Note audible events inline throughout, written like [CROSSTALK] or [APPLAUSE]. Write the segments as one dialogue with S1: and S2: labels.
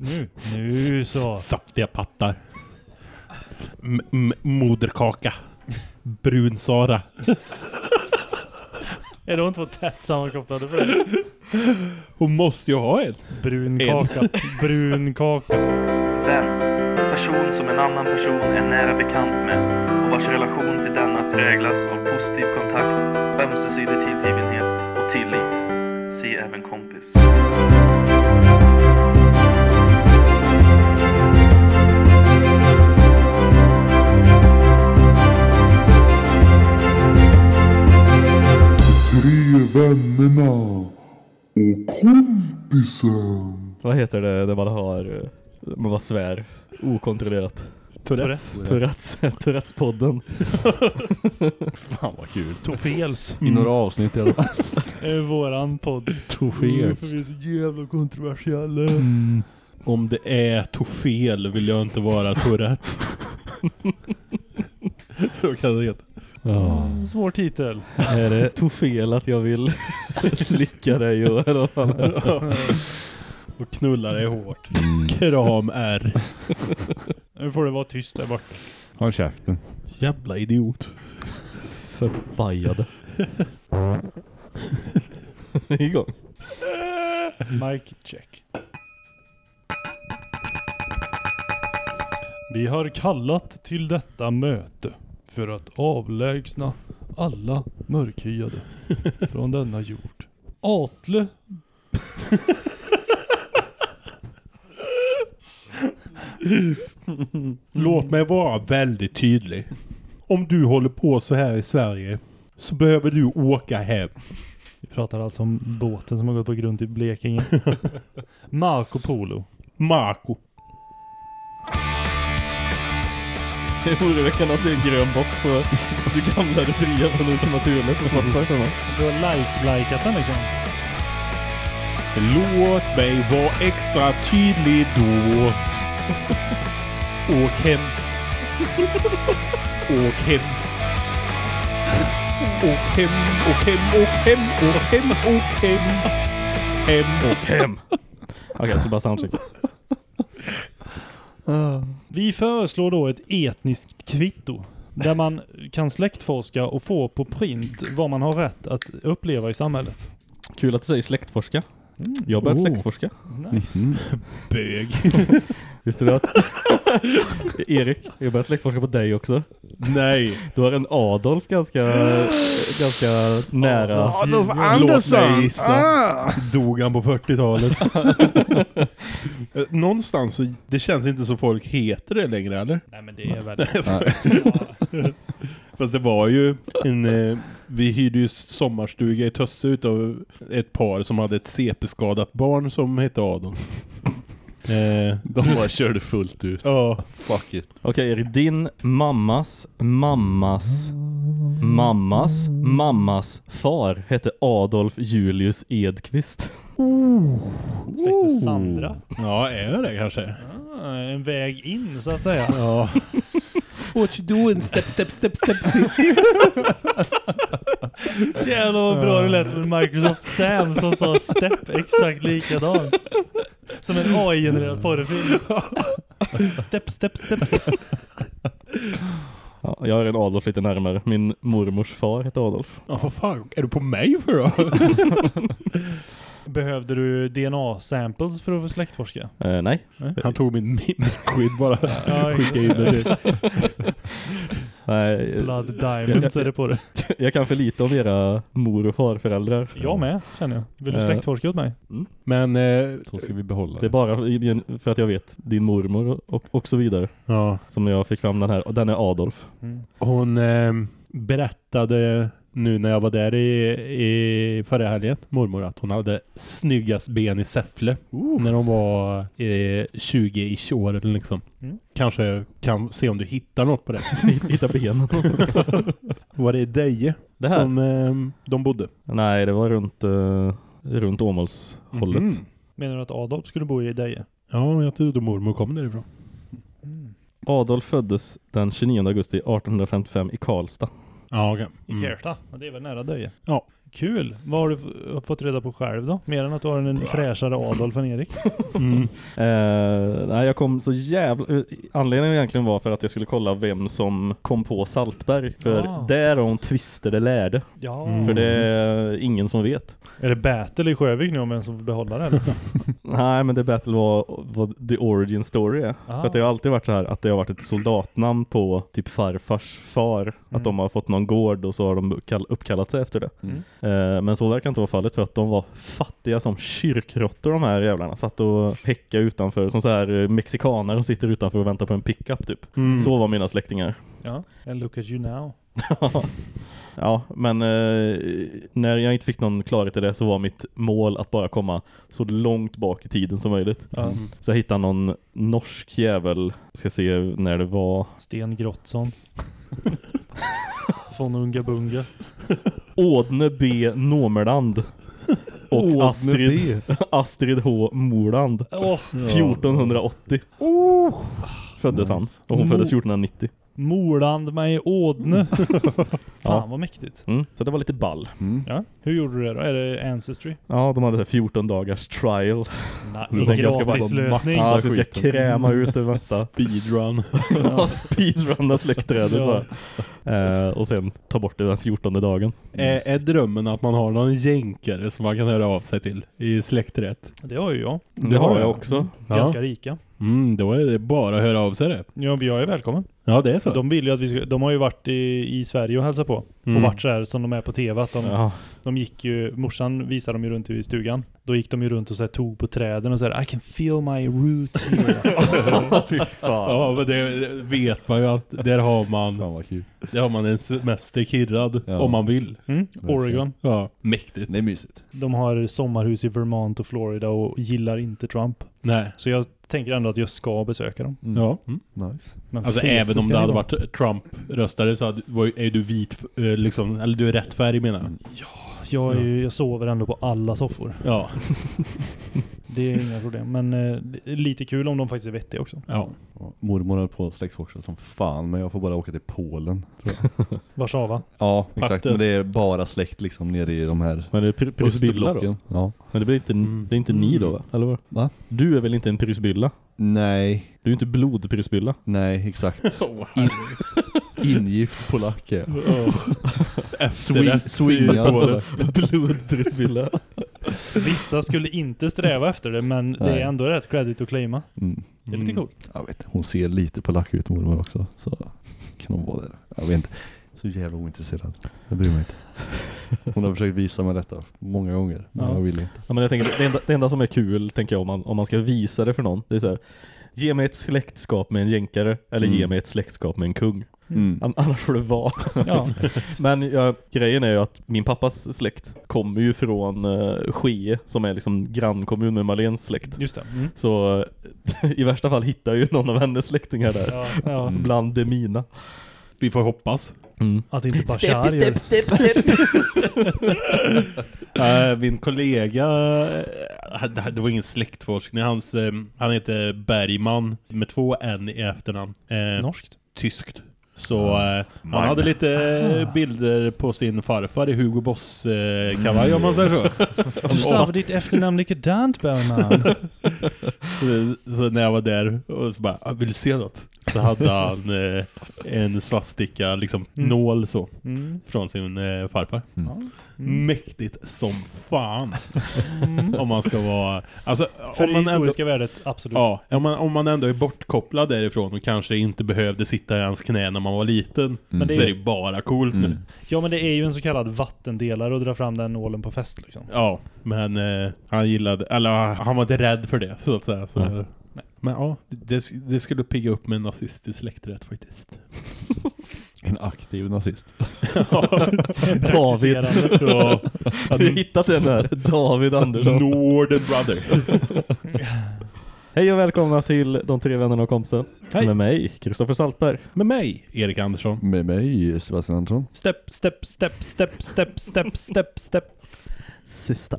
S1: Nu, nu så.
S2: Saftiga pattar. M- moderkaka. Brun-Sara. [LAUGHS]
S1: Är de två tätt sammankopplade för det?
S2: Hon måste ju ha en.
S1: Brun kaka. [LAUGHS] Brun kaka.
S3: Vän. Person som en annan person är nära bekant med och vars relation till denna präglas av positiv kontakt, ömsesidig tillgivenhet och tillit. Se även kompis.
S4: Tre vännerna och kompisen.
S5: Vad heter det när man har eh, man var svär okontrollerat?
S2: Tourettes.
S5: Tourettes, Tourettes-podden. [LAUGHS]
S6: Fan vad kul.
S1: Tofels.
S6: I några avsnitt i alla fall.
S1: är [LAUGHS] våran podd.
S6: Troféet.
S1: För vi är så jävla kontroversiella.
S2: Om det är tofel vill jag inte vara Tourette. [LAUGHS] Så kan det heta.
S6: Ja.
S1: Mm, Svår titel.
S5: är det [LAUGHS] tog fel att jag vill slicka dig och?
S2: Och knulla dig hårt. Kram är.
S1: Nu får det vara tyst där borta.
S6: Håll käften.
S2: Jävla idiot.
S5: Förbajade. Igång.
S1: Mic check. Vi har kallat till detta möte för att avlägsna alla mörkhyade från denna jord. Atle
S2: Låt mig vara väldigt tydlig. Om du håller på så här i Sverige så behöver du åka hem.
S1: Vi pratar alltså om båten som har gått på grund till Blekinge. Marco Polo.
S2: Marco.
S5: Oroväckande att det är en grön bock på du gamla fria från Ultima Thule på Spotify.
S1: Du har like-likat den liksom.
S2: Låt mig vara extra tydlig då. Åk hem. Åk hem. Åk hem, åk hem, åk hem, åk hem, åk hem. Hem, åk hem. [LAUGHS]
S5: Okej, så bara soundcheck.
S1: Vi föreslår då ett etniskt kvitto. Där man kan släktforska och få på print vad man har rätt att uppleva i samhället.
S5: Kul att du säger släktforska. Jag har börjat
S6: Oh.
S5: släktforska.
S1: Nice.
S6: Mm.
S2: Bög. [LAUGHS]
S5: Visste du att... [LAUGHS] Erik, jag börjar släktforska på dig också.
S2: Nej.
S5: Du har en Adolf ganska, ganska nära.
S6: Adolf
S2: Låt mig gissa. Dog han på 40-talet? [LAUGHS] Eh, Någonstans så, det känns inte som folk heter det längre, eller?
S1: Nej men det är väl... [LAUGHS]
S2: Nej. [LAUGHS] Fast det var ju en... Eh, vi hyrde ju sommarstuga i Tösse utav ett par som hade ett CP-skadat barn som hette Adolf. [LAUGHS] Eh,
S6: De bara körde fullt ut.
S2: ja,
S6: Fuck it.
S5: Okej Erik, din mammas mammas mammas mammas far hette Adolf Julius Edqvist.
S1: Släkt med Sandra.
S2: ja, är det kanske?
S1: Ah, en väg in så att säga.
S2: Ja. [LAUGHS] What you doing? Step, step, step, step, sis. [LAUGHS]
S1: Jävlar vad bra det lät en Microsoft Sam som sa step exakt likadan. Som en AI-genererad porrfilm. [LAUGHS] Step, step, step, step.
S5: Ja, jag har en Adolf lite närmare. Min mormors far hette Adolf.
S2: Ja, vad fan är du på mig för då?
S1: Behövde du DNA-samples för att få släktforska?
S5: Eh, nej.
S2: Han tog min mickskydd bara. [LAUGHS] [LAUGHS] Skickade in det till. [LAUGHS]
S5: nej.
S1: Blood Diamonds är det på det.
S5: Jag kan för lite om era mor- och farföräldrar.
S1: Jag med, känner jag. Vill du
S5: Eh.
S1: släktforska åt mig?
S2: Men, eh,
S6: Så ska vi behålla
S5: Det är bara för att jag vet din mormor och, och så vidare.
S2: ja.
S5: Som jag fick fram den här. Och den är Adolf.
S2: Hon eh, berättade nu när jag var där i, i förra helgen, mormor, att hon hade snyggast ben i Säffle. När hon var eh, 20-ish år eller liksom.
S1: Mm.
S2: Kanske kan se om du hittar något på det. [LAUGHS]
S5: Hitta benen. [LAUGHS]
S2: var det i Deje
S5: Det här?
S2: som eh, de bodde?
S5: Nej, det var runt, uh, runt Åmålshållet.
S2: Mhm.
S1: Menar du att Adolf skulle bo i Deje?
S2: Ja, jag trodde mormor kom därifrån.
S5: Adolf föddes den 29 augusti 1855 i Karlstad.
S2: Ja.
S1: I
S2: Mm.
S1: Kärta? Ja, det är väl nära Deje? Kul. Vad har du f- fått reda på själv då? Mer än att du har en fräschare Adolf än Erik?
S2: Mm.
S5: Eh, nej, jag kom så jävla... eh, Anledningen egentligen var för att jag skulle kolla vem som kom på Saltberg. För
S1: Ah.
S5: där har hon twister det lärde.
S1: Ja.
S2: Mm.
S5: För det är ingen som vet.
S1: Är det battle i Sjövik nu om vem som får behålla det? [LAUGHS]
S5: Nej, men det battle var vad the origin story är.
S1: Ah.
S5: För att det har alltid varit så här att det har varit ett soldatnamn på typ farfars far.
S1: Mm.
S5: Att de har fått någon gård och så har de kall- uppkallat sig efter det.
S6: Mm.
S5: Eh, men så verkar inte vara fallet för att de var fattiga som kyrkråttor de här jävlarna. Satt och häcka utanför som så här eh, mexikaner som sitter utanför och väntar på en pickup typ.
S2: Mm.
S5: Så var mina släktingar.
S1: Ja. And look at you now. [LAUGHS] [LAUGHS]
S5: ja, men eh, när jag inte fick någon klarhet i det så var mitt mål att bara komma så långt bak i tiden som möjligt.
S2: Mm.
S5: Så jag hittade någon norsk jävel, ska se när det var,
S1: Sten Grottsson. [LAUGHS] Från Unga Bunga.
S5: Ådne B. Nomerland och
S6: Ådne
S5: Astrid, [LAUGHS] Astrid H. Morland.
S1: Åh,
S5: 1480 föddes han och hon
S1: Mo-
S5: föddes 1490.
S1: Moland med Ådne. [LAUGHS] Fan
S5: Ja.
S1: vad mäktigt.
S5: Mm, så det var lite ball.
S6: Mm.
S1: Ja. Hur gjorde du det då? Är det Ancestry?
S5: Ja, de hade så här 14 dagars trial.
S1: Nej,
S5: Så
S1: gratislösning.
S5: Ja, så ska kräma ut det mesta.
S2: Speedrun. [LAUGHS]
S5: Ja, speedrunna släktträdet
S1: Ja.
S5: bara. Eh, och sen ta bort det den 14 dagen.
S2: Är, är drömmen att man har någon jänkare som man kan höra av sig till i släkträtt?
S1: Det har ju jag.
S5: Det har jag också.
S1: Ganska rika.
S2: Mm, då är det bara att höra av sig det.
S1: Ja, jag är välkommen.
S2: Ja, det är så.
S1: De vill ju att vi ska, de har ju varit i, i Sverige och hälsat på.
S2: Mm.
S1: Och varit så här som de är på tv. Att de,
S5: Ja.
S1: de gick ju, morsan visade dem ju runt i stugan. Då gick de ju runt och så här, tog på träden och så här, I can feel my roots here. [LAUGHS]
S5: Fy fan.
S2: Ja, men det vet man ju att där har man,
S6: Fan vad kul.
S2: där har man en semester kirrad
S6: Ja.
S2: om man vill.
S1: Mm, Oregon.
S2: Ja, mäktigt.
S6: Det är mysigt.
S1: De har sommarhus i Vermont och Florida och gillar inte Trump.
S2: Nej.
S1: Så jag tänker ändå att jag ska besöka dem.
S6: Mm.
S2: Ja. Mm.
S6: Nice.
S1: Men
S2: Alltså
S1: fet
S2: även om
S1: ska
S2: det hade
S1: vara.
S2: varit Trump-röstare så hade, var, ju- är du vit, eh, liksom, eller du är rätt färg menar jag.
S1: Jag, är ju, jag sover ändå på alla soffor.
S2: Ja. [LAUGHS]
S1: Det är inga problem. Men eh, det är lite kul om de faktiskt är vettiga också.
S2: ja.
S6: Mormor höll på att släktforska som fan men jag får bara åka till Polen. [LAUGHS]
S1: Warszawa.
S6: Ja exakt
S2: Pakten.
S6: men det är bara släkt liksom nere i de här
S5: Men det är Prysbylla då?
S6: Ja.
S5: Men det, blir inte,
S2: Mm.
S5: det är inte ni då va? Eller vad?
S6: Va?
S5: Du är väl inte en Prysbylla?
S6: Nej,
S5: Du är inte blodprysbylla.
S6: nej exakt. [LAUGHS] In, ingift polack [LAUGHS] swingad på det.
S5: Blodprysbylla.
S1: Vissa skulle inte sträva efter det, men det
S6: Nej.
S1: är ändå rätt credit att claima.
S6: Mm.
S1: Det är lite
S2: Mm.
S1: coolt.
S6: Jag vet hon ser lite polack ut mormor också. Så kan hon vara det. Jag vet inte. Så jävla ointresserad. Jag bryr mig inte. Hon har försökt visa mig detta många gånger. Men
S1: Ja.
S6: jag vill inte.
S5: Ja, men jag tänker, det, enda, det enda som är kul, tänker jag, om man, om man ska visa det för någon, det är så här, ge mig ett släktskap med en jänkare, eller ge
S6: Mm.
S5: mig ett släktskap med en kung.
S6: Mm.
S5: An- Annars får det vara.
S1: Ja. [LAUGHS]
S5: Men ja, grejen är ju att min pappas släkt kommer ju från uh, Skee, som är liksom grannkommun med Malens släkt.
S1: Just det. Mm.
S5: Så [LAUGHS] i värsta fall hittar ju någon av hennes släktingar där.
S1: Ja, ja.
S6: Mm. [LAUGHS]
S5: Bland de mina.
S2: Vi får hoppas.
S5: Mm.
S1: Att inte Bashar gör
S2: Eh, min kollega, eh, det var ingen släktforskning, Hans, han heter Bergman med två N i efternamn.
S1: Norskt.
S2: Tyskt. Så eh, han hade lite
S1: Ah. [LAUGHS]
S2: bilder på sin farfar i Hugo Boss eh, kavaj om man säger så. [LAUGHS]
S1: Du stavar ditt efternamn likadant Bellman. [LAUGHS]
S2: så. Så när jag var där och så bara, "Ah, vill du se något? Så hade han eh, en svastika, liksom
S1: Mm.
S2: nål så,
S1: Mm.
S2: från sin eh, farfar.
S1: Ja.
S2: Mäktigt som fan.
S1: Mm.
S2: Om man ska vara... Alltså,
S1: För
S2: om
S1: det
S2: man ändå,
S1: historiska värdet, absolut.
S2: Ja, om man, om man ändå är bortkopplad därifrån och kanske inte behövde sitta i hans knä när man var liten.
S6: Men
S1: det
S2: så
S1: är-
S2: det ju bara coolt nu.
S6: Mm.
S1: Ja men det är ju en så kallad vattendelare att dra fram den nålen på fest liksom.
S2: Ja, men eh, han gillade, eller han var inte rädd för det så att säga. Så,
S6: Mm.
S2: nej. Men ja, det, det skulle pigga upp med en nazistisk släkträtt faktiskt. [LAUGHS]
S6: En aktiv nazist. [LAUGHS]
S5: David.
S2: Ja,
S5: Har du hittat den här? [LAUGHS] David Andersson.
S2: Northern Brother. [LAUGHS]
S5: Hej och välkomna till De tre vännerna och kompisen.
S2: Hej.
S5: Med mig, Kristoffer Saltberg.
S2: Med mig, Erik Andersson.
S6: Med mig Sebastian Andersson.
S1: Step, step, step, step, step, step, step, step.
S5: Sista.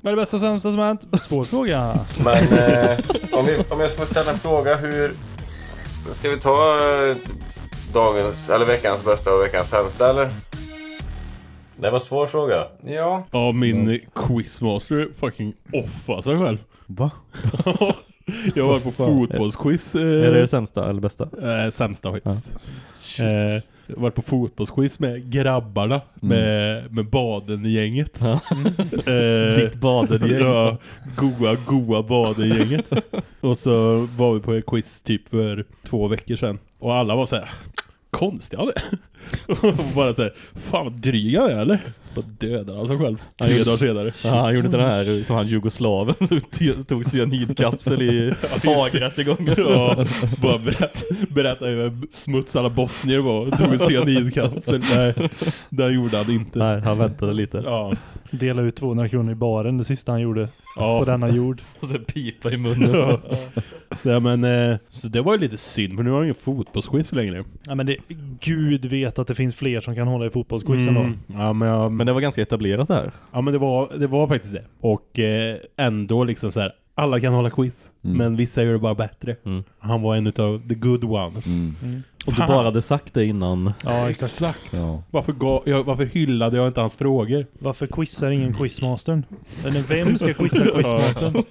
S1: Vad är det bästa och sämsta som har hänt? Svår fråga.
S7: Men eh, om, vi, om jag får ställa en fråga, hur... Ska vi ta... Eh, dagens, eller veckans bästa och veckans sämsta eller? Det var en svår fråga.
S8: Ja.
S2: Ja, min quizmaster fucking offar sig själv.
S6: Va? [LAUGHS]
S2: jag var på fotbollsquiz. Eh,
S5: Är det det sämsta eller bästa?
S2: Eh, sämsta faktiskt. Eh, jag har varit på fotbollsquiz med grabbarna med, med baden-gänget.
S5: Ja. [LAUGHS]
S2: Eh,
S5: Ditt badengäng.
S2: Ja, goa, goa baden-gänget. [LAUGHS] Och så var vi på ett quiz typ för två veckor sedan. Och alla var så här konstiga det. Och [LAUGHS] bara så här, fan vad dryg jag är eller? Så bara dödade han sig själv tre dagar senare.
S5: Ja, han gjorde inte den här som han jugoslaven som tog cyanidkapsel i [LAUGHS] Haagrättegången.
S2: Ja, bara berätt, berätta hur smuts alla bosnier var och tog en cyanidkapsel. Nej, det gjorde han inte.
S5: Nej, han väntade lite.
S2: Ja,
S1: Dela ut 200 kronor i baren, det sista han gjorde
S2: ja.
S1: på denna jord. [LAUGHS]
S5: Och sen pipa i munnen.
S2: Ja. ja men eh, så det var ju lite synd för nu har jag ingen fotbollsquiz längre.
S1: Ja men det, Gud vet att det finns fler som kan hålla i fotbollsquizen då.
S2: Mm, ja, men, jag,
S5: Men det var ganska etablerat där.
S2: ja men det var, det var faktiskt det. Och eh, ändå liksom så här. Alla kan hålla quiz,
S6: Mm.
S2: men vissa gör det bara bättre.
S5: Mm.
S2: Han var en utav the good ones.
S6: Mm.
S5: Och du bara hade sagt det innan.
S1: Ja exakt.
S2: Exakt.
S6: Ja.
S2: Varför, gav, jag, varför hyllade jag inte hans frågor?
S1: Varför quizar ingen quizmastern? Eller vem ska quizza quizmastern?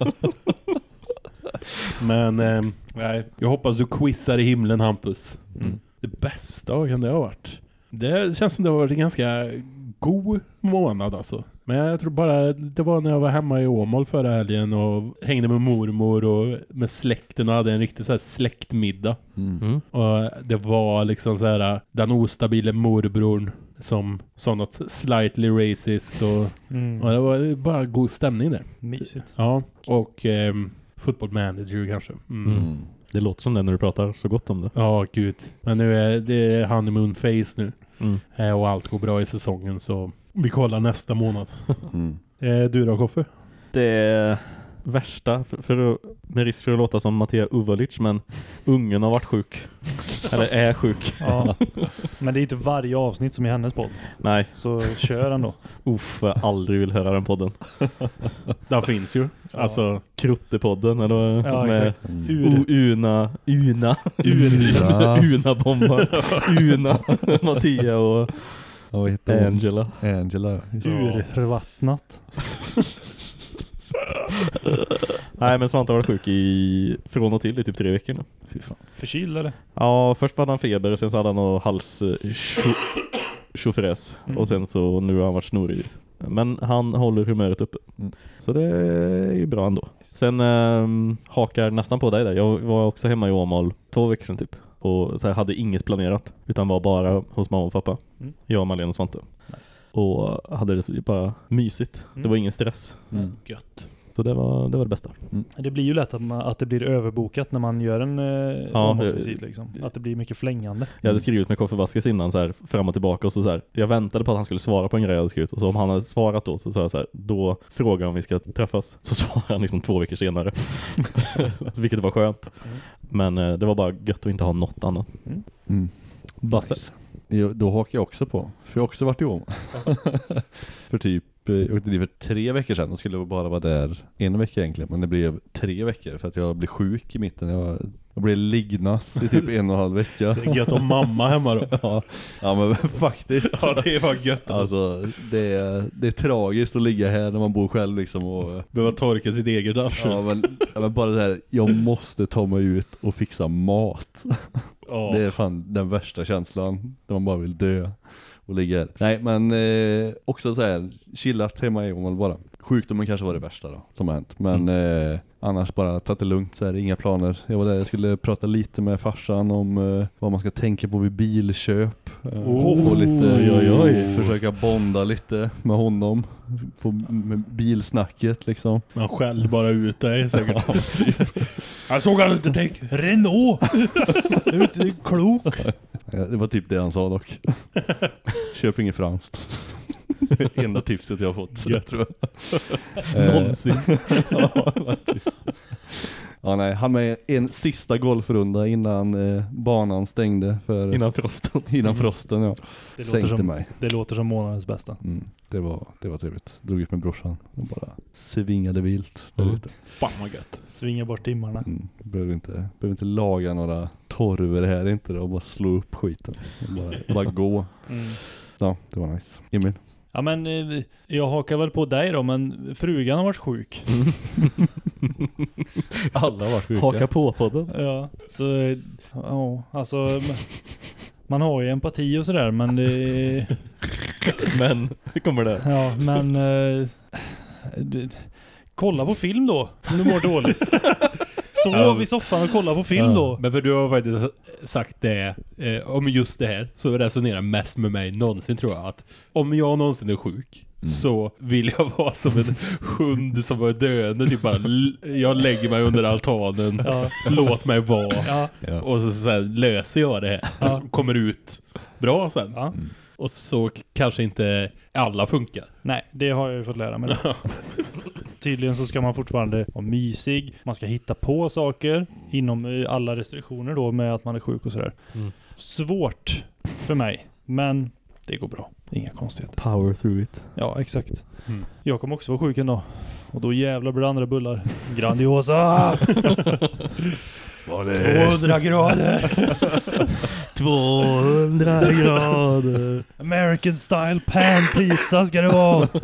S2: Men eh, nej, jag hoppas du quizar i himlen Hampus.
S5: Mm.
S2: Det bästa kan det ha varit? Det känns som det har varit en ganska god månad alltså. Men jag tror bara det var när jag var hemma i Åmål förra helgen och hängde med mormor och med släkten och hade en riktig så här släktmiddag.
S6: Mm.
S5: Mm.
S2: Och det var liksom så här den ostabile morbrorn som sa något slightly racist och,
S1: Mm.
S2: och det var bara god stämning där.
S1: Mysigt.
S2: Ja, och ehm, football manager kanske. Mm.
S5: Mm. Det låter som det när du pratar så gott om det.
S2: Ja, gud. Men nu är det honeymoon phase nu.
S5: Mm.
S2: Eh, Och allt går bra i säsongen så vi kollar nästa månad.
S6: Mm. [LAUGHS]
S2: Eh, du då Koffe?
S5: Det värsta, för, för att, med risk för att låta som Mattia Uvalic, men ungen har varit sjuk. [LAUGHS] Eller är sjuk.
S1: Ja. [LAUGHS] Men det är inte varje avsnitt som är hennes podd.
S5: Nej,
S1: Så kör ändå.
S5: uff, jag aldrig vill höra den podden.
S2: Den finns ju. Alltså,
S5: Kruttepodden, eller
S1: Ja,
S5: med.
S6: Mm.
S5: Una, Una,
S6: Una.
S5: Una bombar, Una, Mattia och
S6: Ja, vad heter hon?
S5: Angela.
S6: Angela. ja. Just det.
S1: Urvattnat. [LAUGHS]
S5: Nej men Svante varit sjuk i, från och till i typ tre veckor nu.
S6: Fy fan.
S1: Förkyld eller?
S5: Ja, först hade han feber, sen så hade han någon hals eh, tjofräs
S1: Mm.
S5: och sen så nu har han varit snorig. Men han håller humöret uppe.
S6: Mm.
S5: Så det är ju bra ändå. Sen ehm, hakar nästan på dig där. Jag var också hemma i Åmål två veckor sedan typ. Och så här, hade inget planerat. Utan var bara hos mamma och pappa.
S1: Mm.
S5: Jag, Malena och Svante.
S1: Nice.
S5: Och hade det bara mysigt. Det
S1: Mm.
S5: var ingen stress.
S6: Mm.
S2: gött.
S5: Så det var det, var det bästa.
S1: Det blir ju lätt att, man, att det blir överbokat när man gör en eh,
S5: Ja,
S1: omgångsvisit liksom. Att det blir mycket flängande.
S5: Jag hade skrivit med Koffe Vasquez innan så här, fram och tillbaka och så, så här, jag väntade på att han skulle svara på en grej jag hade skrivit och så om han hade svarat då så sa jag så här, då frågar jag om vi ska träffas. Så [LAUGHS] svarar han liksom två veckor senare. [LAUGHS] Vilket var skönt.
S1: Mm.
S5: Men eh, det var bara gött att inte ha något annat.
S6: Mm.
S5: Basse.
S6: Jo, då hakar jag också på. För jag har också varit i Åmål. [LAUGHS] för typ, jag åkte dit för tre veckor sedan och skulle bara vara där en vecka egentligen. Men det blev tre veckor för att jag blev sjuk i mitten. Jag, jag blev lignas i typ en och en halv vecka.
S2: Det är gött om mamma hemma då. [LAUGHS]
S6: ja, ja men [LAUGHS] faktiskt.
S2: Ja, det var gött.
S6: Alltså det är, det är tragiskt att ligga här när man bor själv liksom och
S2: Behöva torka sitt eget arsle.
S6: Ja men, ja, men bara det här, jag måste ta mig ut och fixa mat.
S2: Ja.
S6: Det är fan den värsta känslan, när man bara vill dö och ligga här. Nej men eh, också så här, chillat hemma i Åmål bara. Sjukdomen kanske var det värsta då, som har hänt. Men eh, annars bara tagit det lugnt så här, inga planer. Jag var där, jag skulle prata lite med farsan om eh, vad man ska tänka på vid bilköp. Eh,
S2: Oh,
S6: och lite,
S2: oj, oj, oj.
S6: försöka bonda lite med honom på med bilsnacket liksom.
S2: Man skäller bara ut dig säkert. [LAUGHS] Jag såg han inte tänk. Renault! Du är inte klok.
S6: Det var typ det han sa dock. Köp inget franskt. Enda tipset jag har fått.
S2: Gött.
S6: Tror jag. Eh,
S5: Någonsin. [LAUGHS]
S6: ja, typ. Ja, nej, han med en sista golfrunda innan eh, banan stängde för
S5: Innan frosten. [LAUGHS]
S6: innan frosten. Ja.
S1: Det låter,
S6: Sänkte
S1: som,
S6: mig.
S1: det låter som månadens bästa.
S6: Mm, det, var, det var trevligt. Drog ut med brorsan och bara svingade vilt där
S5: Mm.
S2: Fan vad gött.
S1: Svinga bort timmarna.
S6: Mm. Behöver, inte, behöver inte laga några torv är det här inte? Och bara slå upp skiten. Bara, bara gå.
S1: Mm.
S6: Ja, det var nice. Emil?
S1: Ja men eh, jag hakar väl på dig då, men frugan har varit sjuk. [LAUGHS] [LAUGHS]
S6: Alla har varit sjuka.
S5: Haka på podden.
S1: Ja, så ja, alltså man har ju empati och sådär men det, [LAUGHS]
S5: Men, hur kommer det?
S1: ja men eh, det, kolla på film då om du mår dåligt. Sov i soffan och kolla på film då.
S2: Men för du har faktiskt sagt det eh, om just det här så resonerar mest med mig någonsin tror jag att om jag någonsin är sjuk så vill jag [LAUGHS] vara som en hund som var döende typ bara jag lägger mig under altanen
S1: Ja,
S2: låt mig vara
S1: ja,
S2: och så, så här, löser jag det här
S1: Ja.
S2: kommer ut bra sen
S1: ja.
S2: och så kanske inte alla funkar
S1: Nej, det har jag ju fått lära mig. [LAUGHS] Tydligen så ska man fortfarande vara mysig. Man ska hitta på saker inom eh, alla restriktioner då med att man är sjuk och sådär.
S5: Mm.
S1: Svårt för mig, men det går bra. Inga konstigheter.
S5: Power through it.
S1: Ja, exakt.
S2: Mm.
S1: Jag kommer också vara sjuk en dag. Och då jävlar blir det andra bullar. [LAUGHS] Grandiosa! [LAUGHS]
S6: Var det?
S1: 200 grader!
S5: 200 grader.
S1: American style pan pizza ska det vara! [LAUGHS]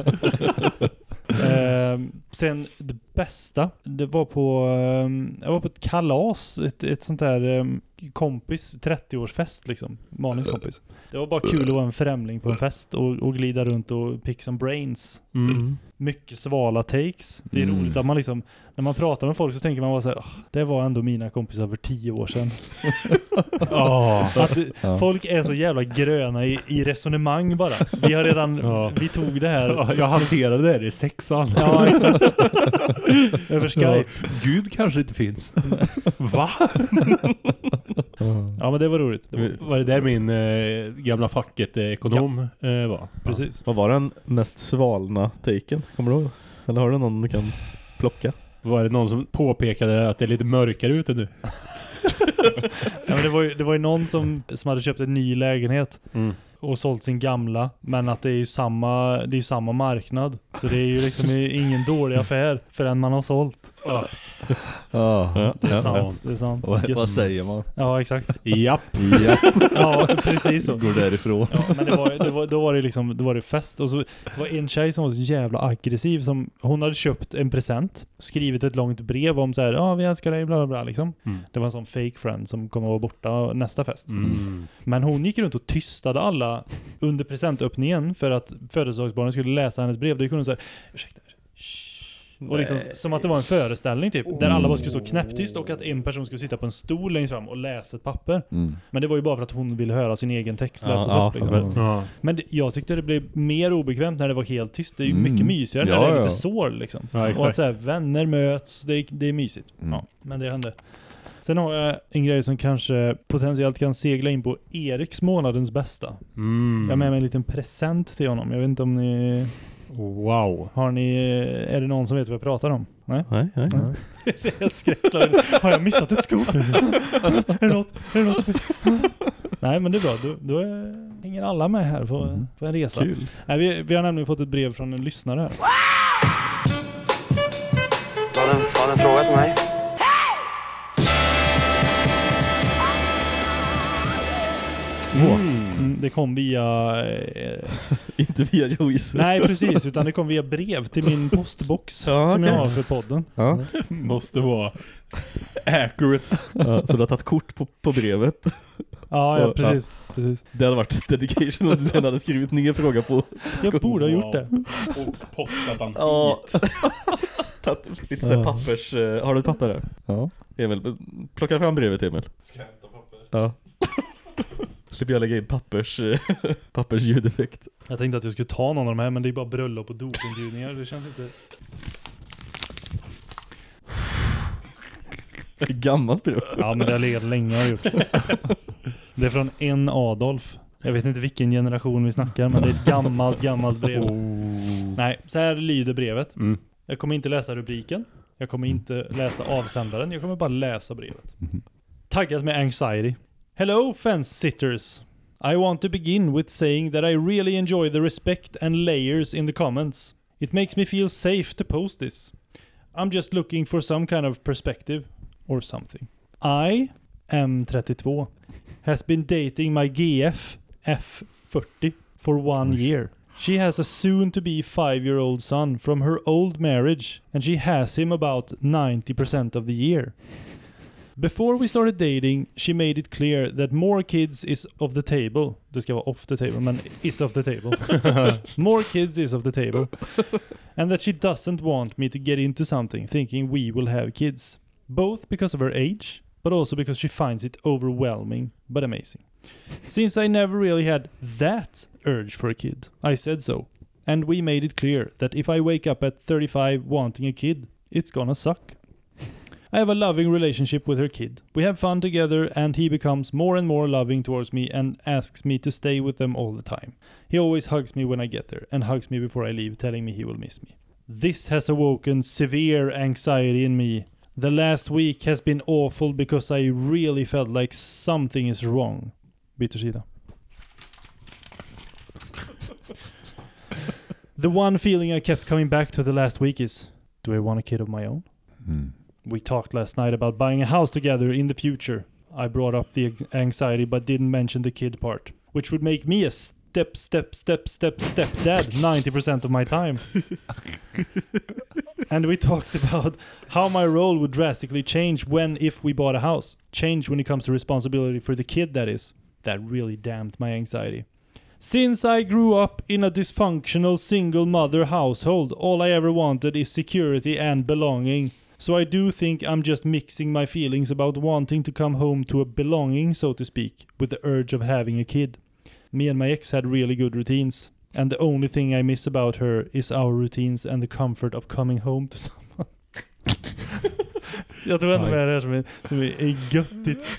S1: Ehm, sen det bästa, det var på, ehm, jag var på ett kalas, ett, ett sånt där ehm, kompis, 30-årsfest liksom. Malins kompis. Det var bara kul att vara en främling på en fest och, och glida runt och pick some brains.
S2: Mm.
S1: Mycket svala takes. Det är
S6: Mm.
S1: roligt att man liksom, när man pratar med folk så tänker man bara så här, "Ah, det var ändå mina kompisar för tio år sedan. [LAUGHS]
S2: Ja. [LAUGHS]
S1: Att det,
S6: Ja.
S1: Folk är så jävla gröna i, i resonemang bara. Vi har redan,
S2: Ja.
S1: vi tog det här.
S2: Ja, jag hanterade det här i sexan.
S1: Ja, exakt. [LAUGHS] Över Skype.
S2: Gud kanske inte finns. Va?
S1: Ja, men det var roligt. Det var,
S2: Var det där min eh, gamla facket-ekonom eh, var?
S1: precis.
S5: Vad var den mest svalna taken? Kommer du ihåg? Eller har du någon du kan plocka?
S2: Var det någon som påpekade att det är lite mörkare ute nu? [LAUGHS]
S1: Ja, men det, var ju, det var ju någon som, som hade köpt en ny lägenhet
S2: Mm.
S1: Och sålt sin gamla. Men att det är ju samma, det är samma marknad. Så det är ju liksom ingen dålig affär förrän man har sålt.
S6: Ja.
S1: Det är
S5: Ja,
S1: sant. Det är sant.
S6: Vad, vad säger man?
S1: Ja, exakt.
S2: Japp.
S6: Ja,
S1: Ja, precis så.
S6: går därifrån.
S1: Ja, men det var, det var, då var det liksom, då var det fest och så det var en tjej som var så jävla aggressiv som, hon hade köpt en present, skrivit ett långt brev om så här, ja vi älskar dig, bla bla bla liksom.
S2: Mm.
S1: Det var en sån fake friend som kommer att vara borta nästa fest.
S2: Mm.
S1: Men hon gick runt och tystade alla under presentöppningen för att födelsedagsbarnen skulle läsa hennes brev. Då gick hon och sa ursäkta, shh." och liksom, som att det var en föreställning typ, där alla bara skulle stå knäpptyst och att en person skulle sitta på en stol längst fram och läsa ett papper.
S6: Mm.
S1: Men det var ju bara för att hon ville höra sin egen text läsas
S5: Ja,
S1: upp liksom.
S5: ja.
S1: Men det, jag tyckte det blev mer obekvämt när det var helt tyst. Det är ju
S6: Mm.
S1: mycket mysigare när
S6: Ja,
S1: det är
S6: ja.
S1: lite sår liksom.
S2: Ja,
S1: och att så här, vänner möts, det är, det är mysigt.
S6: Mm.
S1: Men det hände. Sen har jag en grej som kanske potentiellt kan segla in på Eriks månadens bästa.
S2: Mm.
S1: Jag har med mig en liten present till honom. Jag vet inte om ni...
S2: Wow.
S1: Har ni... Är det någon som vet vad jag pratar om? Nej?
S5: Nej, nej.
S1: Nej. Jag [LAUGHS] ser helt skräckslagen. Har jag missat ett skop? är det något? Är det något? Nej men det är bra. Då, då är, hänger alla med här på,
S6: Mm.
S1: på en resa.
S5: Kul.
S1: Nej, vi, vi har nämligen fått ett brev från en lyssnare här.
S8: Du hade en, du hade en till mig?
S1: Mm, det kom via... Eh, [LAUGHS]
S5: Inte via Joey's.
S1: nej precis, utan det kom via brev till min postbox [LAUGHS]
S5: Ja,
S1: som jag
S5: okej.
S1: har för podden.
S5: Ja. [LAUGHS]
S2: Måste vara accurate.
S5: ja. Så du har tagit kort på, på brevet.
S1: Ja, ja
S5: Och-
S1: precis. precis.
S5: Det hade varit dedication om du sen hade skrivit ner fråga på.
S1: Jag borde ha gjort det.
S2: Och postat han
S5: Ja. Tagit lite
S1: Ja.
S5: pappers... eh, Har du ett papper där?
S6: Ja.
S5: Emil, plocka fram brevet Emil. Ja. Slipper jag lägga in pappers, [LAUGHS] pappers ljudeffekt.
S1: Jag tänkte att jag skulle ta någon av de här men det är bara bröllop och dopingbjudningar. Det känns inte...
S5: Gammalt brev.
S1: Ja men det har legat länge har gjort. [LAUGHS] Det är från en Adolf. Jag vet inte vilken generation vi snackar men det är ett gammalt, gammalt brev. Nej, så här lyder brevet.
S2: Mm.
S1: Jag kommer inte läsa rubriken. Jag kommer inte läsa avsändaren. Jag kommer bara läsa brevet. Taggat med anxiety. Hello fence sitters. I want to begin with saying that I really enjoy the respect and layers in the comments. It makes me feel safe to post this. I'm just looking for some kind of perspective or something. I M32 has been dating my GF F40 for one year. She has a soon to be five year old son from her old marriage, and she has him about 90% of the year. Before we started dating, she made it clear that more kids is of the table. Det ska vara off the table, men is off the table. [LAUGHS] more kids is of the table. And that she doesn't want me to get into something thinking we will have kids. Both because of her age, but also because she finds it overwhelming, but amazing. Since I never really had that urge for a kid, I said so. And we made it clear that if I wake up at 35 wanting a kid, it's gonna suck. I have a loving relationship with her kid. We have fun together, and he becomes more and more loving towards me and asks me to stay with them all the time. He always hugs me when I get there and hugs me before I leave, telling me he will miss me. This has awoken severe anxiety in me. The last week has been awful because I really felt like something is wrong. Byter [LAUGHS] the one feeling I kept coming back to the last week is do I want a kid of my own?
S6: Mm.
S1: We talked last night about buying a house together in the future. I brought up the anxiety but didn't mention the kid part, which would make me a step, step, step, step, step dad [LAUGHS] 90% of my time. [LAUGHS] and we talked about how my role would drastically change when, if we bought a house. Change when it comes to responsibility for the kid, that is. That really damned my anxiety. Since I grew up in a dysfunctional single mother household, all I ever wanted is security and belonging. So I do think I'm just mixing my feelings about wanting to come home to a belonging, so to speak, with the urge of having a kid. Me and my ex had really good routines, and the only thing I miss about her is our routines and the comfort of coming home to [LAUGHS] someone. Jag tror ändå med det här som är, som är göttigt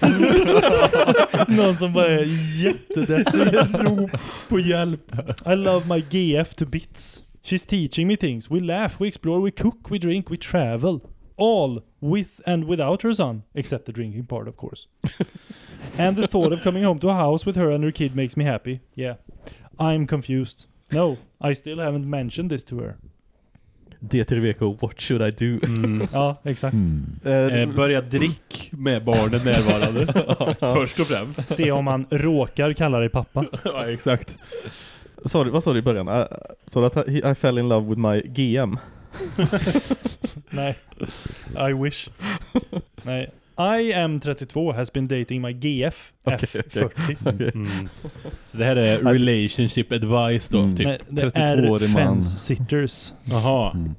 S1: [LAUGHS] Någon som bara är jättedeppig. Rop på hjälp. I love my GF to bits. She's teaching me things. We laugh, we explore, we cook, we drink, we travel. All with and without her son, except the drinking part, of course. [LAUGHS] and the thought of coming home to a house with her and her kid makes me happy. Yeah. I'm confused. No, I still haven't mentioned this to her.
S5: D3VK, what should I do?
S2: Mm. [LAUGHS]
S1: Ja, exakt.
S6: Mm.
S2: Eh, börja drick med barnen närvarande. [LAUGHS] Först och främst.
S1: Se om han råkar kalla dig pappa.
S2: ja, exakt.
S5: Du, vad sa du i början? Uh, sa du att I, I fell in love with my GM? [LAUGHS]
S1: Nej. I wish. Nej. I am 32 has been dating my GF
S5: Okej,
S1: F40.
S5: Okej. [LAUGHS]
S2: Mm. Så det här är relationship advice då,
S6: Mm.
S2: typ.
S1: Nej, det
S6: 32-årig
S1: är
S6: man.
S1: fence sitters.
S2: Jaha.
S6: Mm.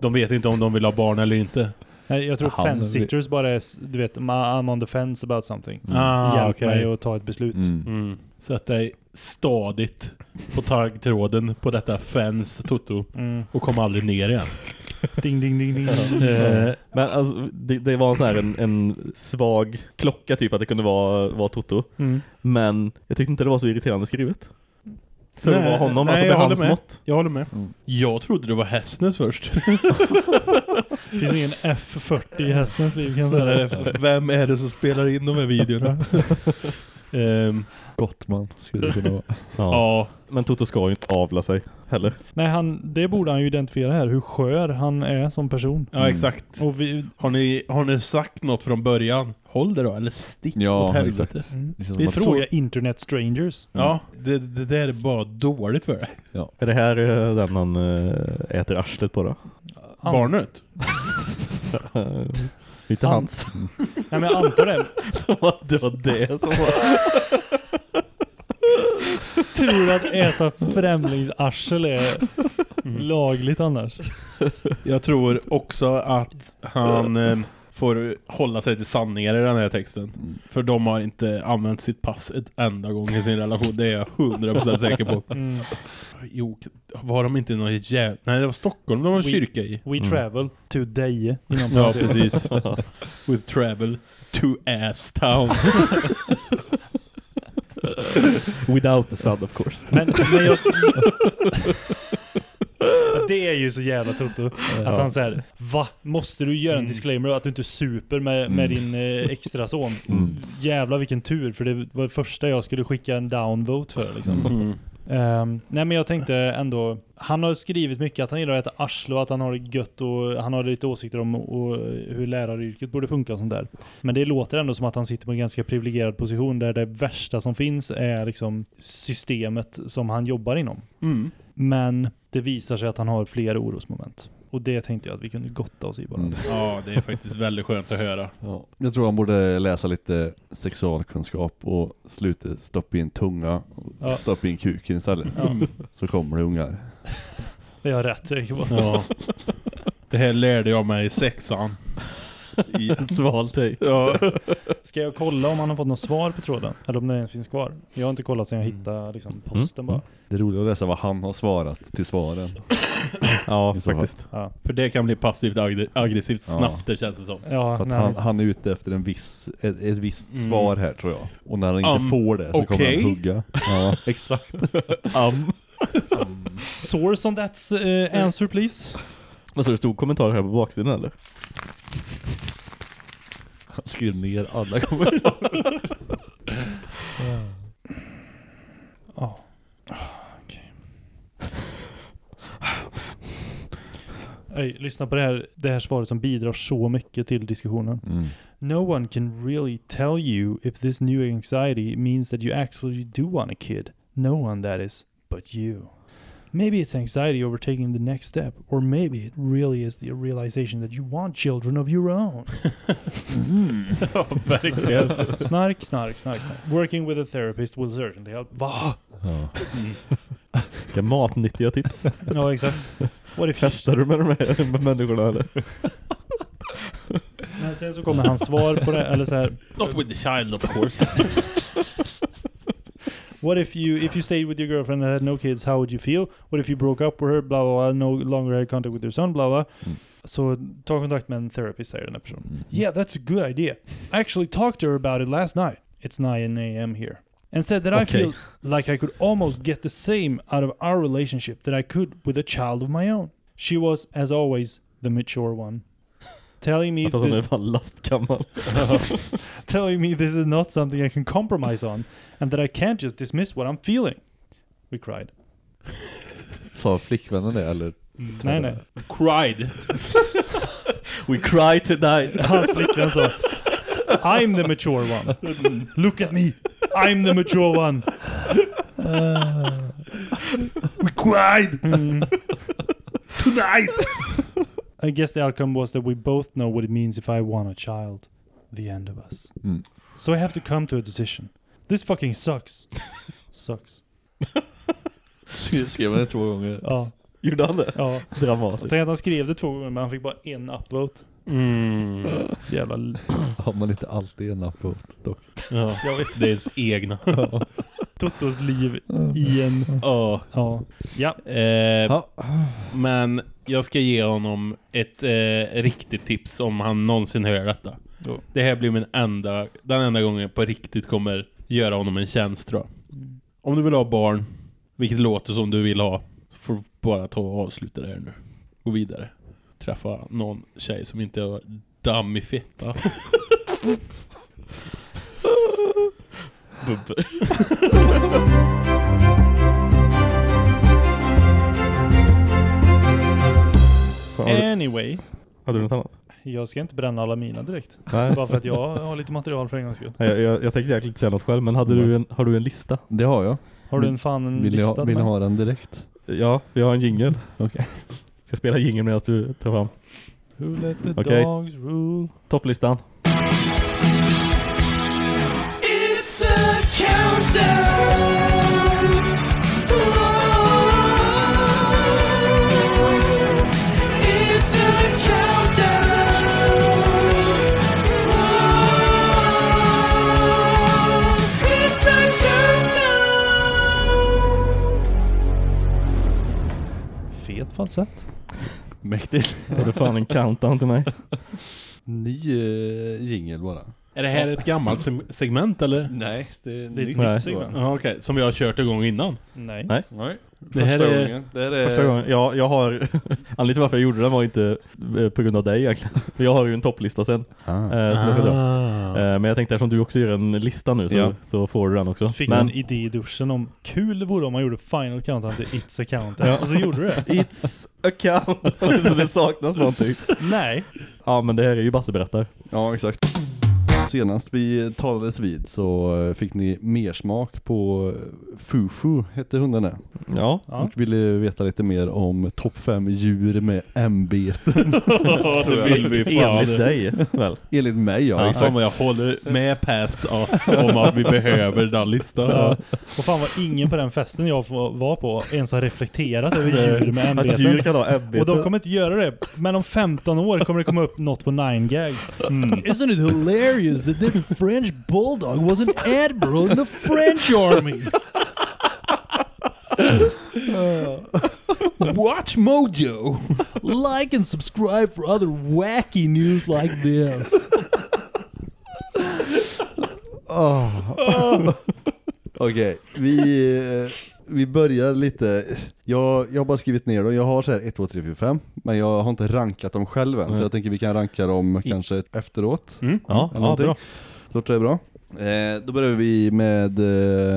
S2: De vet inte om de vill ha barn eller inte.
S1: Nej, jag tror fence sitters bara är, du vet, I'm on the fence about something.
S6: Mm.
S2: Ah,
S1: Hjälp
S2: okej.
S1: mig att ta ett beslut.
S6: Mm.
S2: Mm. Sätt dig stadigt på taggtråden på detta fence Toto
S1: Mm.
S2: och kom aldrig ner igen. [LAUGHS]
S1: Ding, ding, ding, ding.
S2: Eh,
S5: Men alltså, det, det var en sån här en, en svag klocka typ att det kunde vara, vara Toto.
S1: Mm.
S5: Men jag tyckte inte det var så irriterande skrivet. För
S2: Nej,
S5: att vara honom,
S2: nej,
S5: alltså
S2: jag
S5: med
S2: håller
S5: hans
S2: med.
S5: mått.
S2: jag håller med.
S6: Mm.
S2: Jag trodde det var Hästnes först. [LAUGHS]
S1: finns ingen F40 i hästens liv kan jag säga.
S2: Vem är det som spelar in de här videorna? [LAUGHS] Ehm,
S6: Gottman skulle det kunna vara. [LAUGHS]
S5: Ja.
S2: ja.
S5: Men Toto ska ju inte avla sig heller.
S1: Nej, han, det borde han ju identifiera här, hur skör han är som person.
S2: ja, exakt.
S1: Och vi,
S2: Har ni, har ni sagt något från början? Håll det då, eller stick
S6: Ja,
S2: åt helvete.
S6: exakt.
S1: mm,
S6: Det
S2: Det så-
S1: tråkiga internet strangers.
S2: Ja, det, det där är bara dåligt för dig.
S5: Är det här eh, den han eh, äter arslet på då?
S2: Barnet. [LAUGHS] [LAUGHS]
S5: Inte
S1: An-
S5: hans. [LAUGHS]
S1: Nej, men jag [LAUGHS] antar det.
S5: Som att det var det som var... [LAUGHS]
S1: Tror att äta främlingsarsel är lagligt annars.
S2: Jag tror också att han eh, får hålla sig till sanningar i den här texten.
S6: Mm.
S2: För de har inte använt sitt pass ett enda gång i sin relation. Det är jag 100% säker på.
S1: Mm.
S2: Jo, var de inte någon jävla... Nej, det var Stockholm de var
S1: We-
S2: kyrka i.
S1: We
S6: Mm.
S1: travel to Deje.
S2: Ja, precis. [LAUGHS] With travel to ass town. [LAUGHS]
S5: Without the sun of course.
S1: Men, men jag... [LAUGHS] [LAUGHS] Det är ju så jävla Toto. Att han säger Va? Måste du göra en
S2: Mm.
S1: disclaimer att du inte super med, med din eh, extra son?
S6: Mm.
S1: Jävlar vilken tur, för det var det första jag skulle skicka en downvote för liksom. Ehm, nej men jag tänkte ändå, han har skrivit mycket att han gillar att äta arsle och att han har det gött och han har lite åsikter om och hur läraryrket borde funka och sånt där. Men det låter ändå som att han sitter på en ganska privilegierad position där det värsta som finns är liksom systemet som han jobbar inom.
S2: Mm.
S1: Men det visar sig att han har fler orosmoment. Och det tänkte jag att vi kunde gotta oss i bara.
S6: Mm.
S2: Ja, det är faktiskt väldigt skönt att höra.
S6: Ja. Jag tror han borde läsa lite sexualkunskap och sluta stoppa in tunga och
S1: Ja.
S6: stoppa in kuken istället.
S1: Ja.
S6: Så kommer det ungar.
S1: Det har jag rätt jag på.
S2: Ja. Det här lärde jag mig i sexan. [LAUGHS]
S5: En sval take.
S2: Ja. [LAUGHS]
S1: Ska jag kolla om han har fått något svar på tråden? Eller om den ens finns kvar? Jag har inte kollat sedan jag hittade liksom, posten
S5: Mm.
S1: bara.
S6: Det är roligt att läsa vad han har svarat till svaren. [COUGHS]
S5: Ja, faktiskt.
S1: Ja,
S2: För det kan bli passivt aggre- aggressivt
S6: Ja.
S2: snabbt, det känns det som.
S1: ja
S6: han, han är ute efter en viss, ett, ett visst
S2: Mm.
S6: svar här tror jag. Och när han inte
S2: Um,
S6: får det så kommer
S2: okej.
S6: han hugga. [LAUGHS] Ja, exakt.
S5: Um.
S1: Source on that uh, answer please.
S5: Vad så det stod kommentarer här på baksidan eller?
S6: Han skrev ner alla kommentarer.
S1: Ja. Okej. Oj, lyssna på det här, det här svaret som bidrar så mycket till diskussionen.
S6: Mm.
S1: No one can really tell you if this new anxiety means that you actually do want a kid. No one, that is, but you. Maybe it's anxiety over taking the next step, or maybe it really is the realization that you want children of your own.
S2: Ja, verkligen.
S1: Snark, snark, snark, snark. Working with a therapist will certainly help. Va?
S6: Ja. Mm.
S5: Vilka matnyttiga tips.
S1: Ja, exakt. What if
S5: Festar du med de här med människorna eller?
S1: Men sen så kommer hans svar på det, eller så här.
S2: Not with the child of course. [LAUGHS]
S1: What if you if you stayed with your girlfriend and had no kids, how would you feel? What if you broke up with her, blah blah blah, no longer had contact with your son, blah blah.
S6: Mm.
S1: Så ta kontakt med en therapist säger den här personen.
S6: Mm.
S1: Yeah, that's a good idea. I actually talked to her about it last night. It's 9 a.m. here. And said that I feel like I could almost get the same out of our relationship that I could with a child of my own. She was, as always, the mature one. Telling me
S5: Fast hon är
S1: thi-
S5: fan lastgammal. [LAUGHS]
S1: telling me this is not something I can compromise on and that I can't just dismiss what I'm feeling. We cried.
S6: Sa flickvännen det eller?
S1: Nej, nej.
S2: Cried. [LAUGHS]
S5: We cry tonight. [LAUGHS]
S1: Hans flickvän sa I'm the mature one. Look at me. I'm the mature one.
S2: We cried!
S1: Mm.
S2: Tonight!
S1: I guess the outcome was that we both know what it means if I want a child. The end of us.
S6: Mm.
S1: So I have to come to a decision. This fucking sucks. [LAUGHS] sucks. [LAUGHS]
S6: Skrev han det två gånger?
S1: Ja.
S5: Gjorde han det?
S1: ja. Jag
S5: Dramatiskt.
S1: tänkte att han skrev det två gånger men han fick bara en upvote.
S2: Mm.
S1: Så jävla... [CLEARS THROAT]
S6: Har man inte alltid en upvote dock?
S2: Ja, jag vet. Det är ens egna. [LAUGHS]
S1: Tottos liv i en...
S2: Ja.
S1: Ja. Ja.
S2: Eh,
S6: Ja.
S2: Men jag ska ge honom ett eh, riktigt tips om han någonsin hör detta.
S1: Jo.
S2: Det här blir min enda, den enda gången på riktigt kommer göra honom en tjänst tror jag. Om du vill ha barn, vilket låter som du vill ha, så får du bara ta och avsluta det här nu. Gå vidare. Träffa någon tjej som inte är damm i fitta. [LAUGHS]
S5: Bubbe. [LAUGHS] Fan, har du-
S1: Anyway.
S5: Du något annat?
S1: Jag ska inte bränna alla mina direkt.
S5: Nej.
S1: Bara för att jag har lite material för en gångs skull.
S5: Nej, Jag, jag, jag tänkte egentligen inte säga något själv, men hade du en, har du en lista?
S6: Det har jag.
S1: Har du en fan en
S6: Vill
S1: lista? till
S6: vill
S1: mig?
S6: ha den direkt?
S5: Ja, vi har en jingle.
S6: Okej.
S5: Ska jag spela jingle medan du tar fram
S1: Who let the
S5: Okej.
S1: dogs rule?
S5: topplistan?
S1: Fet falsett.
S6: Mäktigt.
S5: Har du fan en countdown till mig?
S6: Ny uh, jingel bara.
S2: Är det här ett gammalt se- segment eller?
S6: Nej, det är
S1: Det ett
S6: nytt.
S1: segment.
S2: Ja, okej. Som vi har kört igång innan.
S1: Nej.
S5: Nej.
S6: Nej.
S2: Det här
S6: Första
S2: är-
S6: gången. Det här är...
S5: Första gången. Ja, jag har... [LAUGHS] Anledningen till varför jag gjorde den var inte eh, på grund av dig egentligen. [LAUGHS] Jag har ju en topplista sen.
S6: Ah.
S5: Eh, som jag ska dra.
S2: Ah.
S5: Eh, men jag tänkte eftersom du också gör en lista nu så,
S6: Ja.
S5: så får du den också.
S1: Fick
S5: men
S1: en idé i duschen om kul det vore om man gjorde Final Countdown till It's a Countdown. Och så gjorde du det. [LAUGHS]
S5: It's a count. så det saknas någonting.
S1: Nej.
S5: Ja, men det här är ju Basse berättar.
S6: Ja, exakt. Senast vi talades vid så eh, fick ni mer smak på eh, Fufu, hette hunden det.
S5: Ja.
S1: Ja.
S6: Och ville veta lite mer om topp 5 djur med ämbeten. [LAUGHS]
S2: det vill vi fan.
S5: Enligt dig, väl?
S6: Enligt mig, ja.
S2: Ja,
S6: exakt.
S2: fan jag håller med past oss om att vi behöver den listan.
S1: Ja. Och fan var ingen på den festen jag var på ens har reflekterat över djur med
S5: Att djur
S1: ämbeten.
S5: kan ha ämbeten.
S1: Och de kommer inte göra det. Men om 15 år kommer det komma upp något på 9gag. Isn't it hilarious that the French bulldog was an admiral in the French army? [LAUGHS]
S2: Watch Mojo!
S1: Like and subscribe for other wacky news like this.
S6: Okej, vi, eh, vi börjar lite. Jag, jag har bara skrivit ner dem. Jag har så här 1, 2, 3, 4, 5. Men jag har inte rankat dem själv än. Så
S5: Nej.
S6: jag tänker vi kan ranka dem kanske efteråt.
S2: Mm.
S5: Ja, ja
S6: någonting.
S5: bra.
S6: Låter det bra? Eh, då börjar vi med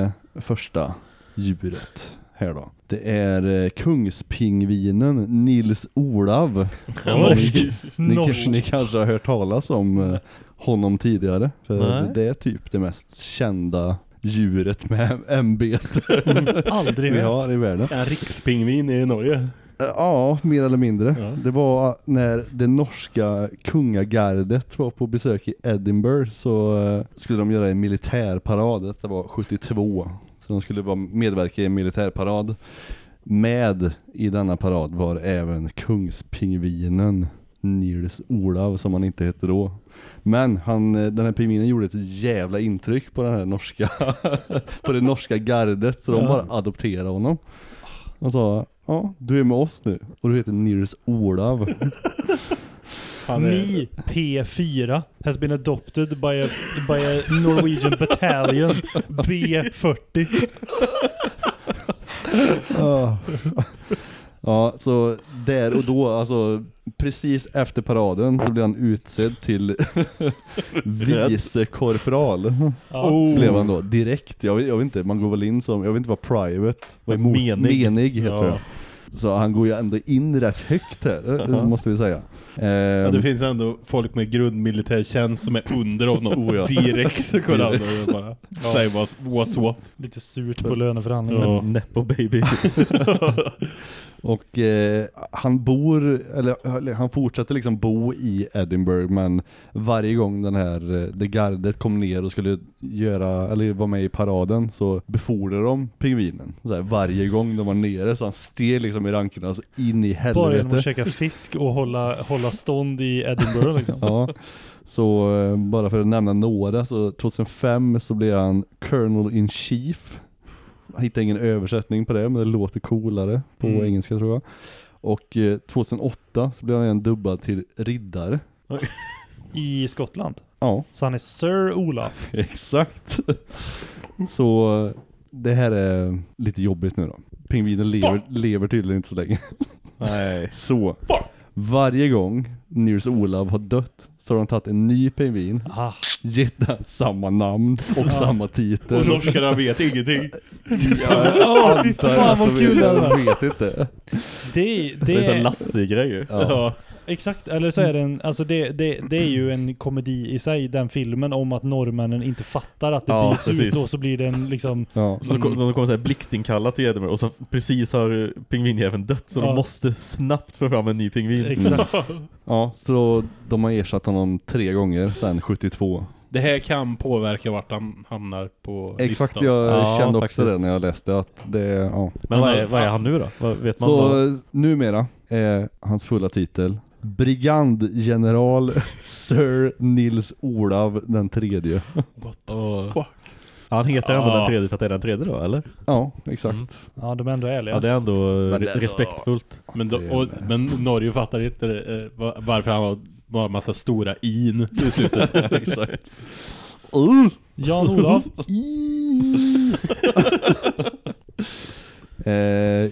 S6: eh, första djuret här då. Det är eh, kungspingvinen Nils Olav. [LAUGHS]
S1: Norsk.
S6: Ni, ni, ni kanske har hört talas om eh, honom tidigare. För
S5: Nej.
S6: det är typ det mest kända djuret med ämbete
S1: Aldrig [LAUGHS]
S6: vi har i världen.
S2: En rikspingvin i Norge.
S6: Eh, Ja, mer eller mindre.
S2: Ja.
S6: Det var när det norska kungagardet var på besök i Edinburgh så eh, skulle de göra en militärparad. Detta var 72. Så de skulle vara medverka i en militärparad. Med i denna parad var även kungspingvinen Nils Olav som han inte hette då. Men han, eh, den här pingvinen gjorde ett jävla intryck på den här norska, [LAUGHS] på det norska gardet så de
S1: Ja.
S6: bara adopterade honom. Och sa, ja du är med oss nu och du heter Nils Olav. [LAUGHS]
S2: Han är,
S1: Ni P4 has been adopted by a, by a Norwegian battalion [LAUGHS] B40.
S6: Ja. Ja, så där och då, alltså precis efter paraden så blev han utsedd till [LAUGHS] vicekorpral.
S1: Ja.
S6: Blev han då, direkt. Jag vet, jag vet inte, man går väl in som, jag vet inte vad private, vad
S5: Menig.
S6: menig heter
S2: Ja.
S6: det. Så han går ju ändå in rätt högt här, det måste vi säga.
S2: ja,
S6: Ehm,
S2: det finns ändå folk med grundmilitärtjänst som är under honom. [LAUGHS]
S6: Oh, ja.
S2: Direkt så går han och bara säger vad, what's what.
S1: Lite surt på löneförhandlingar.
S2: Ja.
S5: Nepo baby. [LAUGHS] [LAUGHS]
S6: Och eh, han bor, eller eller han fortsätter liksom bo i Edinburgh men varje gång den här, eh, det gardet kom ner och skulle göra, eller vara med i paraden så befordrade de pingvinen. Så här, varje gång de var nere så han steg liksom i rankerna så in i
S1: Bara genom att
S6: helvete.
S1: käka fisk och hålla, hålla stånd i Edinburgh liksom. [LAUGHS]
S6: Ja, så eh, bara för att nämna några så 2005 så blev han Colonel in Chief. Jag hittade ingen översättning på det men det låter coolare på
S2: Mm.
S6: engelska tror jag. Och eh, 2008 så blev han igen dubbad till riddare.
S1: I Skottland.
S6: Ja,
S1: Så han är Sir Olaf. [LAUGHS]
S6: exakt. så eh, det här är lite jobbigt nu då. Pingvinen lever, lever tydligen inte så länge. [LAUGHS]
S5: Nej.
S6: Så, varje gång Nils Olav har dött så har de tagit en ny pingvin
S1: Ah,
S6: gett den samma namn och samma titel.
S2: Och norskarna vet ingenting. [LAUGHS]
S1: Åh, fy fan vad kul det hade
S6: Jag vet inte.
S1: det,
S5: Det är en sån
S1: det,
S5: Lasse-grej ju.
S6: Ja.
S1: Exakt, eller så är det en, alltså det, det, det är ju en komedi i sig, den filmen om att norrmännen inte fattar att det
S5: Ja,
S1: byts ut
S5: precis.
S1: och så blir det en liksom
S6: Ja.
S5: Så de kom- de kommer såhär blixtinkallat till Edinburgh och så precis har eh, pingvinjäveln dött så
S1: Ja.
S5: de måste snabbt få fram en ny pingvin.
S1: Exakt.
S6: ja, så de har ersatt honom tre gånger sedan 72.
S2: Det här kan påverka vart han hamnar på
S6: Exakt,
S2: listan.
S6: jag
S5: Ja,
S6: kände också
S5: faktiskt.
S6: det när jag läste att det, ja.
S5: Men vad är, vad är han nu då? Vad vet man?
S6: Så
S5: vad?
S6: numera är hans fulla titel Brigandgeneral [LAUGHS] Sir Nils Olav den tredje.
S5: Och-
S2: fuck?
S5: Han heter ändå
S2: Ja.
S5: den tredje för att det är den tredje då, eller?
S6: Ja, exakt.
S5: Mm.
S1: Ja, de är ändå ärliga.
S5: Ja, det är ändå
S6: Men
S5: re- respektfullt.
S2: Men, då, och, men Norge fattar inte eh, va- varför han har bara massa stora in i slutet. [LAUGHS]
S6: Exakt.
S1: Jan-Olof. [LAUGHS]
S6: Eh,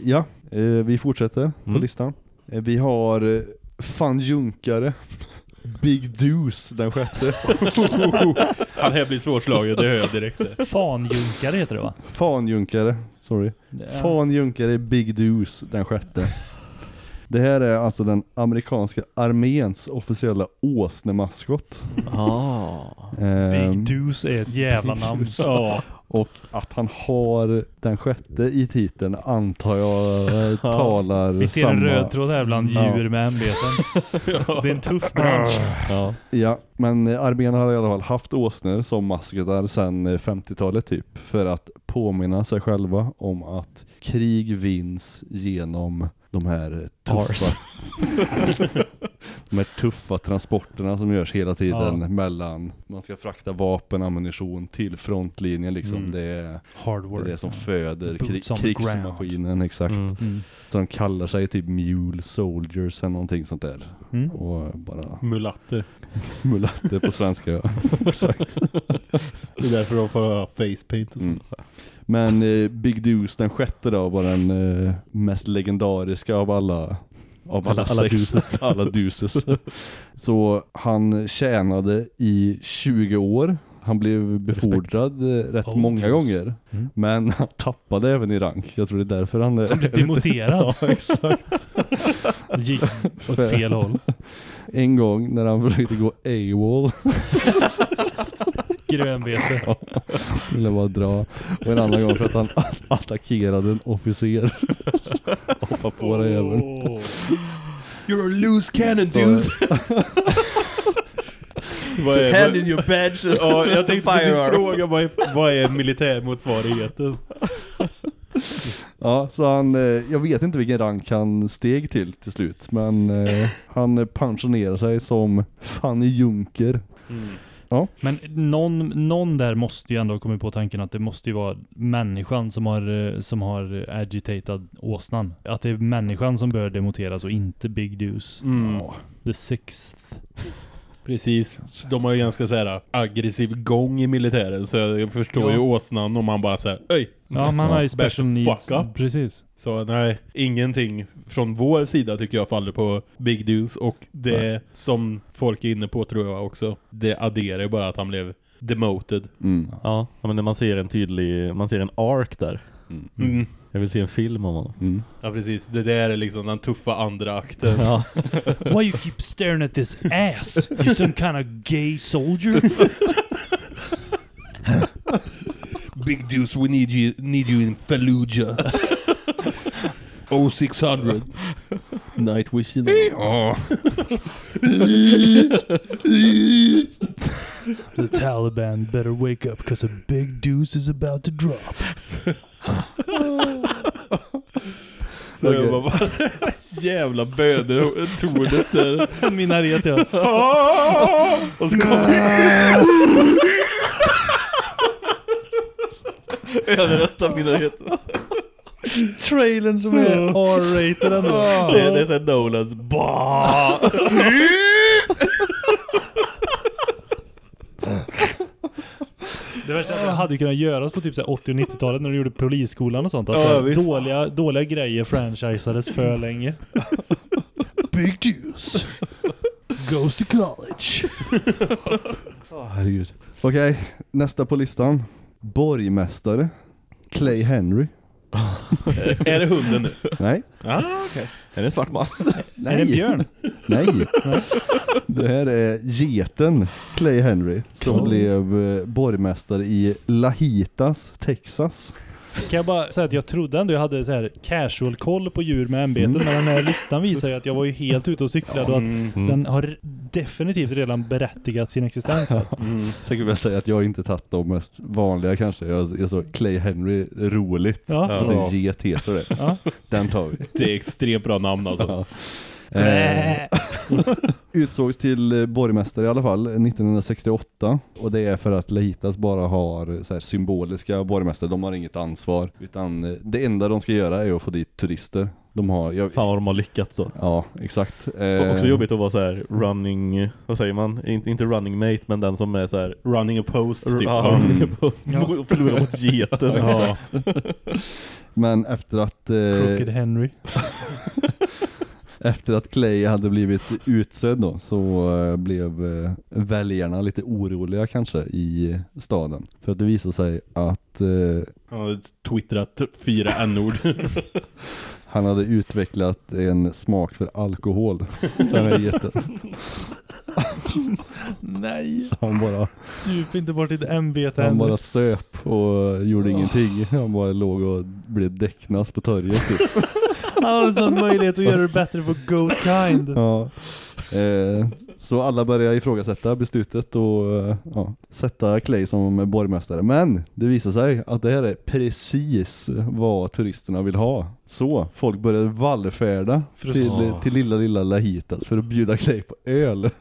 S6: ja, eh, vi fortsätter på
S5: Mm.
S6: listan. Eh, vi har eh, Fan Junkare. Big Deuce den sjätte. [LAUGHS]
S2: Han här blir svårslagen, det hör jag direkt.
S1: Fanjunkare heter det va?
S6: Fan Junkare, sorry. Fan Junkare Big Deuce den sjätte. Det här är alltså den amerikanska arméns officiella åsnemaskot.
S5: Ah.
S6: Ehm,
S1: Big Deuce är ett jävla namn.
S2: Ja.
S6: Och att han har den sjätte i titeln antar jag [LAUGHS] talar
S1: Vi ser
S6: samma...
S1: en röd tråd här bland
S6: Ja.
S1: djur med ämbeten. [LAUGHS] Det är en tuff bransch.
S5: Ja.
S6: Ja, men armén har i alla fall haft åsnor som maskotar sedan eh, 50-talet typ. För att påminna sig själva om att krig vinns genom de här tuffa, [LAUGHS] de här tuffa transporterna som görs hela tiden
S1: Ja.
S6: mellan, man ska frakta vapen, ammunition till frontlinjen liksom.
S2: Mm.
S6: Det, är,
S1: Hard
S6: det
S1: work.
S6: är det som föder kri
S1: Boots on the
S6: krigsmaskinen, exakt.
S5: Mm.
S1: Mm.
S6: Så de kallar sig typ Mule Soldiers eller någonting sånt där.
S1: Mm.
S6: Och bara
S2: Mulatter. [LAUGHS]
S6: mulatter på svenska ja. [LAUGHS] Exakt.
S2: Det är därför de får ha facepaint och så.
S6: Men eh, Big Deuce den sjätte då var den eh, mest legendariska av alla av alla,
S5: Alla- [LAUGHS] alla
S6: sex, alla deuces. Så han tjänade i 20 år. Han blev befordrad eh, rätt
S1: Oh,
S6: många
S1: deuce.
S6: gånger.
S1: Mm.
S6: Men han tappade även i rank. Jag tror det är därför han är...
S1: Han blev demoterad. [LAUGHS]
S6: ja, exakt.
S1: Gick åt fel håll.
S6: En gång när han försökte gå AWOL [LAUGHS]
S1: Grönbete.
S6: ville bara dra. Och en annan gång för att han [LAUGHS] attackerade en officer. [LAUGHS] Hoppa på den jäveln.
S1: Åh.
S2: You're a loose cannon
S6: Så- [LAUGHS]
S2: Vad är,
S5: Hand in your badge.
S2: Ja, jag tänkte precis fråga vad är, vad är militärmotsvarigheten?
S6: Ja, så han, eh, jag vet inte vilken rank han steg till till slut. Men eh, han pensionerar sig som Fanny Junker.
S1: Men någon, någon där måste ju ändå ha kommit på tanken att det måste ju vara människan som har, eh, som har agitated åsnan. Att det är människan som bör demoteras och inte Big Deuce.
S2: Mm.
S1: The sixth.
S2: Precis. De har ju ganska så här aggressiv gång i militären så jag förstår
S1: Ja.
S2: ju åsnan om man bara säger Öj!
S1: Ja, man har ju [LAUGHS] special needs. Precis.
S2: Så nej, ingenting från vår sida tycker jag faller på Big Deuce och det som folk är inne på tror jag också, det adderar ju bara att han blev demoted.
S6: Mm.
S5: Ja, ja, men när man ser en tydlig, man ser en ark där.
S6: Mm.
S2: Mm.
S5: Jag vill se en film om honom.
S6: Mm.
S2: Ja precis, det där är liksom den tuffa andra akten.
S5: Ja. [LAUGHS]
S1: Why you keep staring at this ass? You some kind of gay soldier? [LAUGHS]
S2: Big Deuce, we need you, need you in Fallujah. 0600.
S5: Night vision.
S1: The Taliban better wake up because a big deuce is about to drop.
S2: Så
S6: Okej.
S2: jag bara, bara [LAUGHS] jävla bönetornet där. [LAUGHS]
S1: Minaret ja. [LAUGHS]
S2: Och så kommer
S5: Överrösta minoritet.
S1: Trailern som är R-rated ändå.
S5: Det, är- det är såhär Nolans bah!
S1: Det värsta är att det hade kunnat göras på typ så här 80 och 90-talet när de gjorde polisskolan och sånt. Att
S2: Ja, visst.
S1: dåliga, dåliga grejer franchisades för länge. [LAUGHS] Big Deuce goes to college. [LAUGHS]
S6: Åh, herregud. Okej, nästa på listan. Borgmästare. Clay Henry. [LAUGHS]
S2: Är det hunden nu?
S6: Nej.
S2: Ah, okej.
S5: Är det en svart man?
S6: Nej. [LAUGHS]
S1: Är det en björn?
S6: Nej. Det här är geten Clay Henry som
S1: Cool.
S6: blev eh, borgmästare i Lahitas, Texas.
S1: Kan jag bara säga att jag trodde ändå jag hade så här casual koll på djur med ämbeten, men den här listan visar ju att jag var ju helt ute och cyklade och att
S2: Mm.
S1: den har definitivt redan berättigat sin existens här. [LAUGHS]
S2: Mm.
S6: Sen kan jag säga att jag inte tagit de mest vanliga kanske. Jag, jag såg Clay Henry roligt.
S1: Ja.
S6: En get heter det.
S1: Ja.
S6: Den tar vi.
S2: Det är extremt bra namn alltså.
S6: Ja. Eh, [LAUGHS] utsågs till eh, borgmästare i alla fall 1968 och det är för att Lahitas bara har så här, symboliska borgmästare, de har inget ansvar utan eh, det enda de ska göra är att få dit turister. De har, jag,
S5: Fan vad de har lyckats då.
S6: ja exakt.
S5: Och
S6: Eh,
S5: också jobbigt att vara så här running, vad säger man? Inte, inte running mate, men den som är så här
S2: Running a post typ.
S5: Ja,
S6: Mm.
S5: running post, och [LAUGHS] förlorar mot geten.
S2: Ja. [LAUGHS]
S6: Men efter att, eh,
S1: Crooked Henry.
S6: Efter att Clay hade blivit utsedd då så eh, blev eh, väljarna lite oroliga kanske i staden. För att det visade sig att eh,
S2: Han hade twittrat fyra n-ord. [LAUGHS]
S6: Han hade utvecklat en smak för alkohol. Den här jätten. [LAUGHS]
S1: Nej,
S6: Så han bara,
S1: sup inte bort ditt ämbete
S6: han bara söp och gjorde ingenting. Han bara låg och blev däcknas på torget typ. [LAUGHS]
S1: Han har en möjlighet att göra det bättre för Goat Kind.
S6: Ja. Eh, så alla började ifrågasätta beslutet och eh, ja, sätta Clay som borgmästare. Men det visade sig att det här är precis vad turisterna vill ha. Så folk började vallfärda till, till lilla lilla Lahitas för att bjuda Clay på öl. [LAUGHS]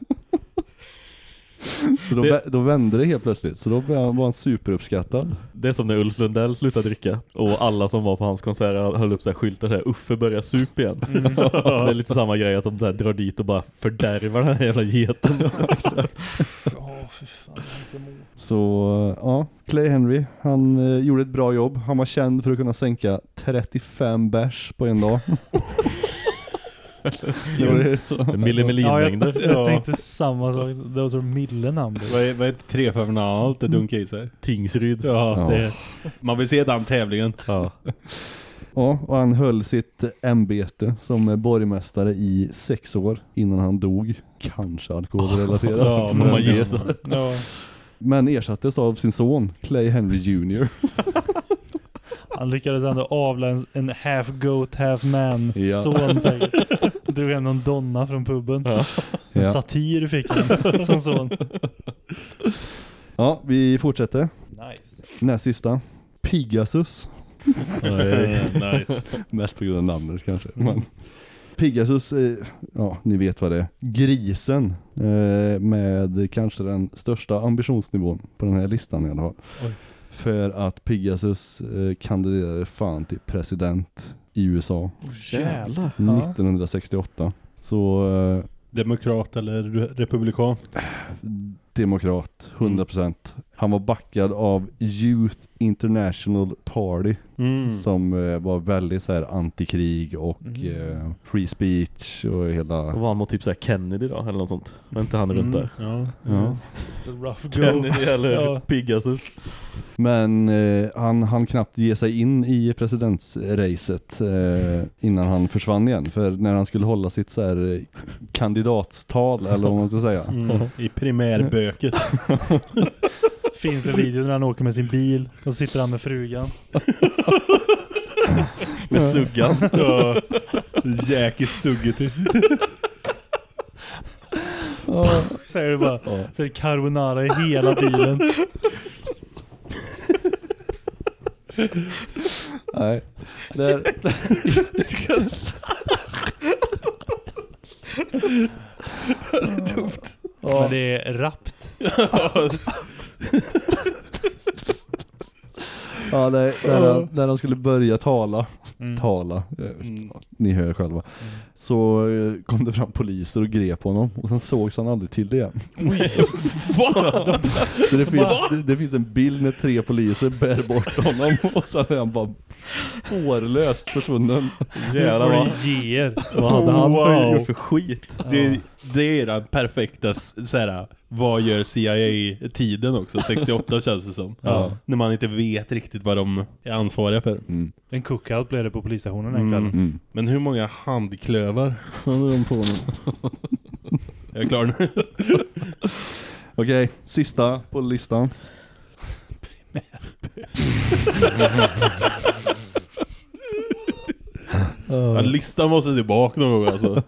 S6: Så då,
S5: Det-
S6: då vände det helt plötsligt, så då blev han- var han superuppskattad.
S5: Det är som när Ulf Lundell slutade dricka och alla som var på hans konserter höll upp så här skyltar så här Uffe börjar sup igen. [LAUGHS] det är lite samma grej att de där drar dit och bara fördärvar den här jävla geten. [LAUGHS]
S1: Fan.
S6: Så ja, Clay Henry, han eh, gjorde ett bra jobb. Han var känd för att kunna sänka 35 bärs på en dag. [LAUGHS] det var det.
S5: Milli
S1: Ja, jag, jag tänkte samma sak. Those are millenamn.
S2: Vad är, vad är tre för namn? Det dunkar i sig.
S5: Tingsryd.
S2: Ja,
S6: Ja.
S2: Det, man vill se den tävlingen.
S5: Ja.
S6: Ja, och han höll sitt ämbete som borgmästare i sex år innan han dog. Kanske alkoholrelaterat.
S2: Ja,
S5: Får man
S6: Vem vet?
S5: gissa.
S1: Ja.
S6: Men ersattes av sin son, Clay Henry Jr. [LAUGHS]
S1: Han lyckades ändå avla en, en half goat, half man
S6: Ja.
S1: son säkert. [LAUGHS] Drog hem någon donna från puben.
S5: Ja.
S1: En
S6: Ja.
S1: satyr fick han [LAUGHS] som son.
S6: ja, vi fortsätter.
S1: Nice.
S6: Näst sista. Pegasus.
S2: nice. [LAUGHS]
S6: Mest på grund av namnet kanske. Men Pegasus, eh, ja ni vet vad det är. Grisen eh, med kanske den största ambitionsnivån på den här listan i alla fall.
S1: Oj.
S6: För att Pegasus eh, kandiderade fan till president i USA
S5: Jävlar.
S1: Ja.
S6: 1968. Så eh,
S2: Demokrat eller re- republikan?
S6: demokrat, 100%. Han var backad av Youth International Party
S2: Mm.
S6: som eh, var väldigt så här antikrig och
S1: Mm.
S6: eh, free speech och hela
S5: Och var han mot typ så här Kennedy då, eller något sånt? Var inte han runt där?
S2: Ja.
S6: Ja.
S1: A rough.
S5: Kennedy eller
S1: Ja.
S5: Pegasus.
S6: Men eh, han han knappt ge sig in i presidentsracet eh, innan han försvann igen. För när han skulle hålla sitt så här eh, kandidatstal eller vad man ska säga.
S2: Mm. I primärböket. [LAUGHS]
S1: Finns det video när han åker med sin bil och så sitter han med frugan. [LAUGHS]
S5: Med suggan.
S2: ja. Jäkis suggeti.
S1: Så är det bara så är det carbonara i hela bilen.
S6: Nej. Där, [LAUGHS]
S1: Men det är rappt.
S6: Ja, där, där, han, där han skulle börja tala.
S1: Mm.
S6: Tala. eh, Ni hör själva. Så eh, kom det fram poliser och grep honom. Och sen sågs han aldrig till det igen. Så det finns, det, det finns en bild när tre poliser bär bort honom. Och sen är han bara spårlöst försvunnen.
S1: Nu
S5: Jävlar
S1: får
S5: vad,
S1: du ge er.
S5: vad hade han för,
S2: Wow.
S5: gjort för skit?
S2: Det, det är den perfekta såhär, vad gör CIA-tiden också, 68 [LAUGHS] känns det som.
S5: Ja.
S2: När man inte vet riktigt vad de är ansvariga för.
S6: Mm.
S1: En cookout blev det på polisstationen en
S2: Mm.
S1: kväll.
S6: Mm.
S2: Men hur många handklövar hade de på honom? [LAUGHS] Jag är klar nu. [LAUGHS]
S6: Okej, sista på listan.
S2: Ja, listan måste tillbaka någon gång alltså.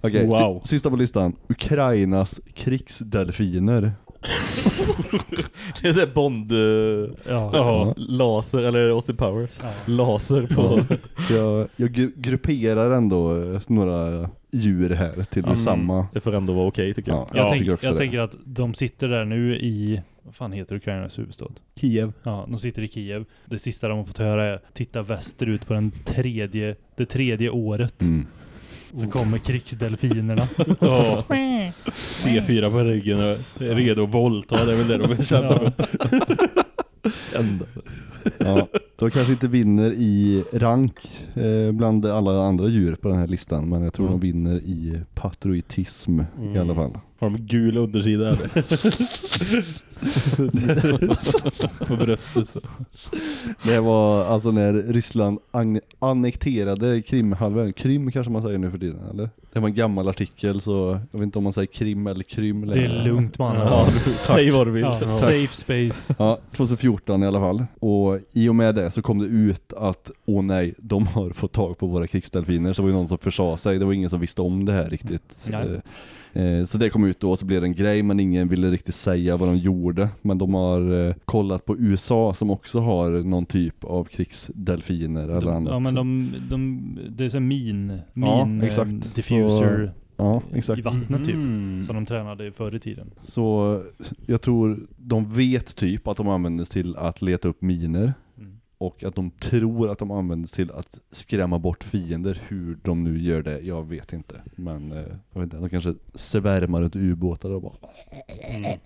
S6: Okej,
S2: Wow.
S6: si- sista på listan. Ukrainas krigsdelfiner. [LAUGHS]
S5: Det är såhär Bond... eh,
S1: Ja.
S5: Ja, laser, eller Austin Powers.
S1: Ja.
S5: Laser på...
S6: Jag, jag gru- grupperar ändå eh, några djur här till
S5: Mm.
S6: samma.
S5: Det får ändå vara okej tycker jag.
S6: Ja,
S1: Jag,
S6: jag
S1: tänk,
S6: tycker också
S1: jag
S6: det.
S1: tänker att de sitter där nu i, vad fan heter Ukrainas huvudstad?
S2: Kiev.
S1: Ja, de sitter i Kiev. Det sista de har fått höra är titta västerut på den tredje, det tredje året.
S6: Mm.
S1: Så kommer krigsdelfinerna.
S2: Ja. C4 på ryggen och är redo att våldta. Det är väl det de kända för.
S5: Kända.
S6: Ja, de kanske inte vinner i rank eh, bland alla andra djur på den här listan, men jag tror
S5: Mm.
S6: de vinner i patriotism i
S2: Mm.
S6: alla fall.
S2: Har de gul undersida eller? [LAUGHS] på bröstet så.
S6: Det var alltså när Ryssland annekterade Krimhalvön. Krim kanske man säger nu för tiden, eller? Det var en gammal artikel så jag vet inte om man säger Krim eller Krym
S1: Det är lugnt mannen.
S5: Ja, [LAUGHS] säg vad du vill.
S1: Ja, safe space.
S6: Ja, 2014 i alla fall. Och i och med det så kom det ut att, åh nej, de har fått tag på våra krigsdelfiner. Så det var ju någon som försade sig, det var ingen som visste om det här riktigt.
S1: Nej.
S6: Eh, eh, Så det kom ut då, så blev det en grej, men ingen ville riktigt säga vad de gjorde. Men de har eh, kollat på USA som också har någon typ av krigsdelfiner eller
S1: De,
S6: annat.
S1: ja men de, de, det är så här min,
S6: Ja,
S1: min
S6: exakt.
S1: eh, diffuser
S6: Ja,
S1: i
S6: exakt.
S1: vattnet typ.
S2: Mm.
S1: Som de tränade förr i tiden.
S6: Så jag tror de vet typ att de användes till att leta upp miner.
S1: Mm.
S6: Och att de tror att de används till att skrämma bort fiender. Hur de nu gör det, jag vet inte. Men eh, jag vet inte, de kanske svärmar runt ubåtar och bara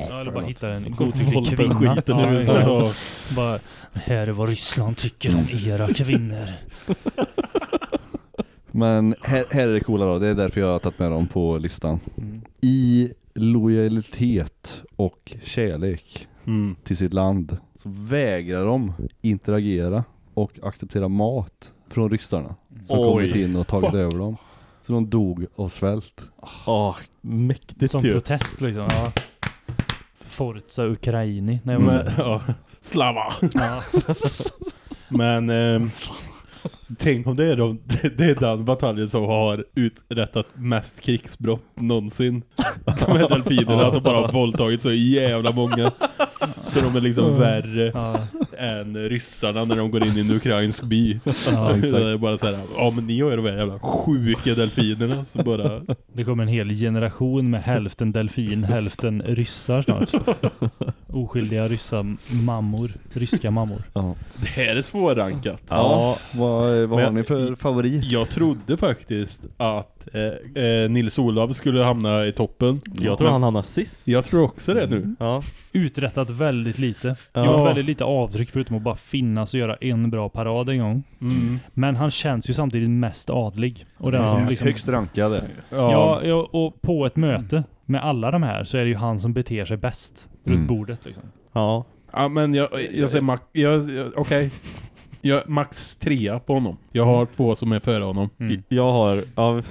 S1: Ja, eller bara hittar en godtycklig kvinna.
S5: skiten.
S1: Ja. Bara, här är vad Ryssland tycker om era kvinnor. [LAUGHS]
S6: Men här, här är det coola då, det är därför jag har tagit med dem på listan.
S1: Mm.
S6: I lojalitet och kärlek
S2: Mm.
S6: till sitt land så vägrar de interagera och acceptera mat från ryssarna som
S5: Oj.
S6: kommit in och tagit över dem. Så de dog av svält.
S5: Ja, mäktigt
S1: Som
S5: ju.
S1: protest liksom. Ja. Forza Ukraini. Nej,
S2: Men,
S1: säger [LAUGHS]
S2: ja. Slava.
S1: ja. [LAUGHS]
S2: Men ehm, tänk om det är, de, [LAUGHS] det, är den bataljen som har uträttat mest krigsbrott någonsin. De här delfinerna, att de bara har våldtagit så jävla många. Så de är liksom värre
S1: Ja.
S2: än ryssarna när de går in i en ukrainsk by.
S1: Ja,
S2: det är bara så här, ja men ni har ju de här jävla sjuka delfinerna så bara...
S1: Det kommer en hel generation med hälften delfin, hälften ryssar snart. Oskyldiga ryssa mammor. Ryska mammor.
S6: Ja.
S2: Det här är svårrankat.
S6: Ja, vad, vad
S2: Men
S6: har
S2: jag-
S6: ni för favorit?
S2: Jag trodde faktiskt att eh, eh, Nils Olof skulle hamna i toppen.
S5: Jag tror han hamnar sist.
S2: Jag tror också det nu.
S5: Ja.
S1: Uträttat väldigt lite.
S5: Ja.
S1: Gjort väldigt lite avtryck förutom att bara finnas och göra en bra parad en gång.
S2: Mm.
S1: Men han känns ju samtidigt mest adlig. Och den
S2: Ja,
S1: som liksom...
S6: Högst rankade.
S1: Ja, ja, och på ett möte med alla de här så är det ju han som beter sig bäst
S6: Mm.
S1: runt bordet liksom.
S5: ja.
S2: Ja men jag, jag säger jag, jag, okej. Jag, max trea på honom. Jag har två som är före honom.
S1: Mm.
S5: Jag har... Ja, vill,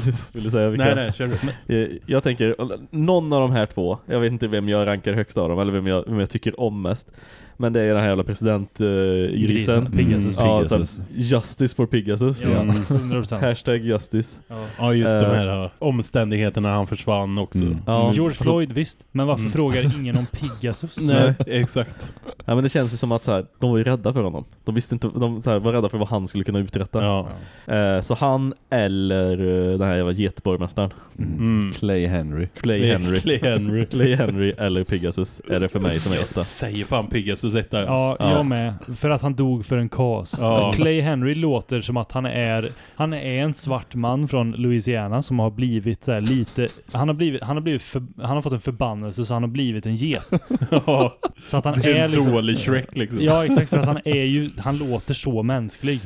S5: [LAUGHS] du- vill du säga vilka?
S2: Nej nej, kör du.
S5: Eh, Jag tänker, någon av de här två, jag vet inte vem jag rankar högst av dem, eller vem jag, vem jag tycker om mest. Men det är den här jävla presidentgrisen.
S1: Grisen, Pegasus.
S5: Ja,
S6: Pegasus.
S5: så här, justice for Pegasus.
S1: Ja,
S2: Mm.
S1: 100%.
S5: Hashtag justice.
S1: Ja.
S2: Ja just de
S5: Eh.
S2: här ja, omständigheterna han försvann också.
S6: Mm.
S5: Ja.
S1: George Floyd visst, men varför
S2: Mm.
S1: frågar ingen om Pegasus?
S2: Nej, exakt.
S5: Ja men det känns ju som att så här, de var ju rädda för honom. De visste inte, de så här, var rädda för vad han skulle kunna uträtta.
S2: Ja.
S5: Eh, så han eller eh, den här jävla getborgmästaren.
S2: Mm.
S6: Clay Henry.
S5: Clay Henry.
S2: Clay [LAUGHS] Henry.
S5: Clay Henry eller Pegasus är det för mig som är etta.
S2: Jag säger fan Pegasus etta.
S1: Ja,
S5: Ja.
S1: jag med. För att han dog för en cause.
S2: Ja.
S1: Clay Henry låter som att han är han är en svart man från Louisiana som har blivit så lite han har blivit han har blivit för, han har fått en förbannelse så han har blivit en get. [LAUGHS]
S2: Ja,
S1: Så att han
S2: det är
S1: är
S2: en
S1: liksom
S2: dålig Shrek liksom.
S1: Ja, exakt för att han är ju han låter så mänsklig.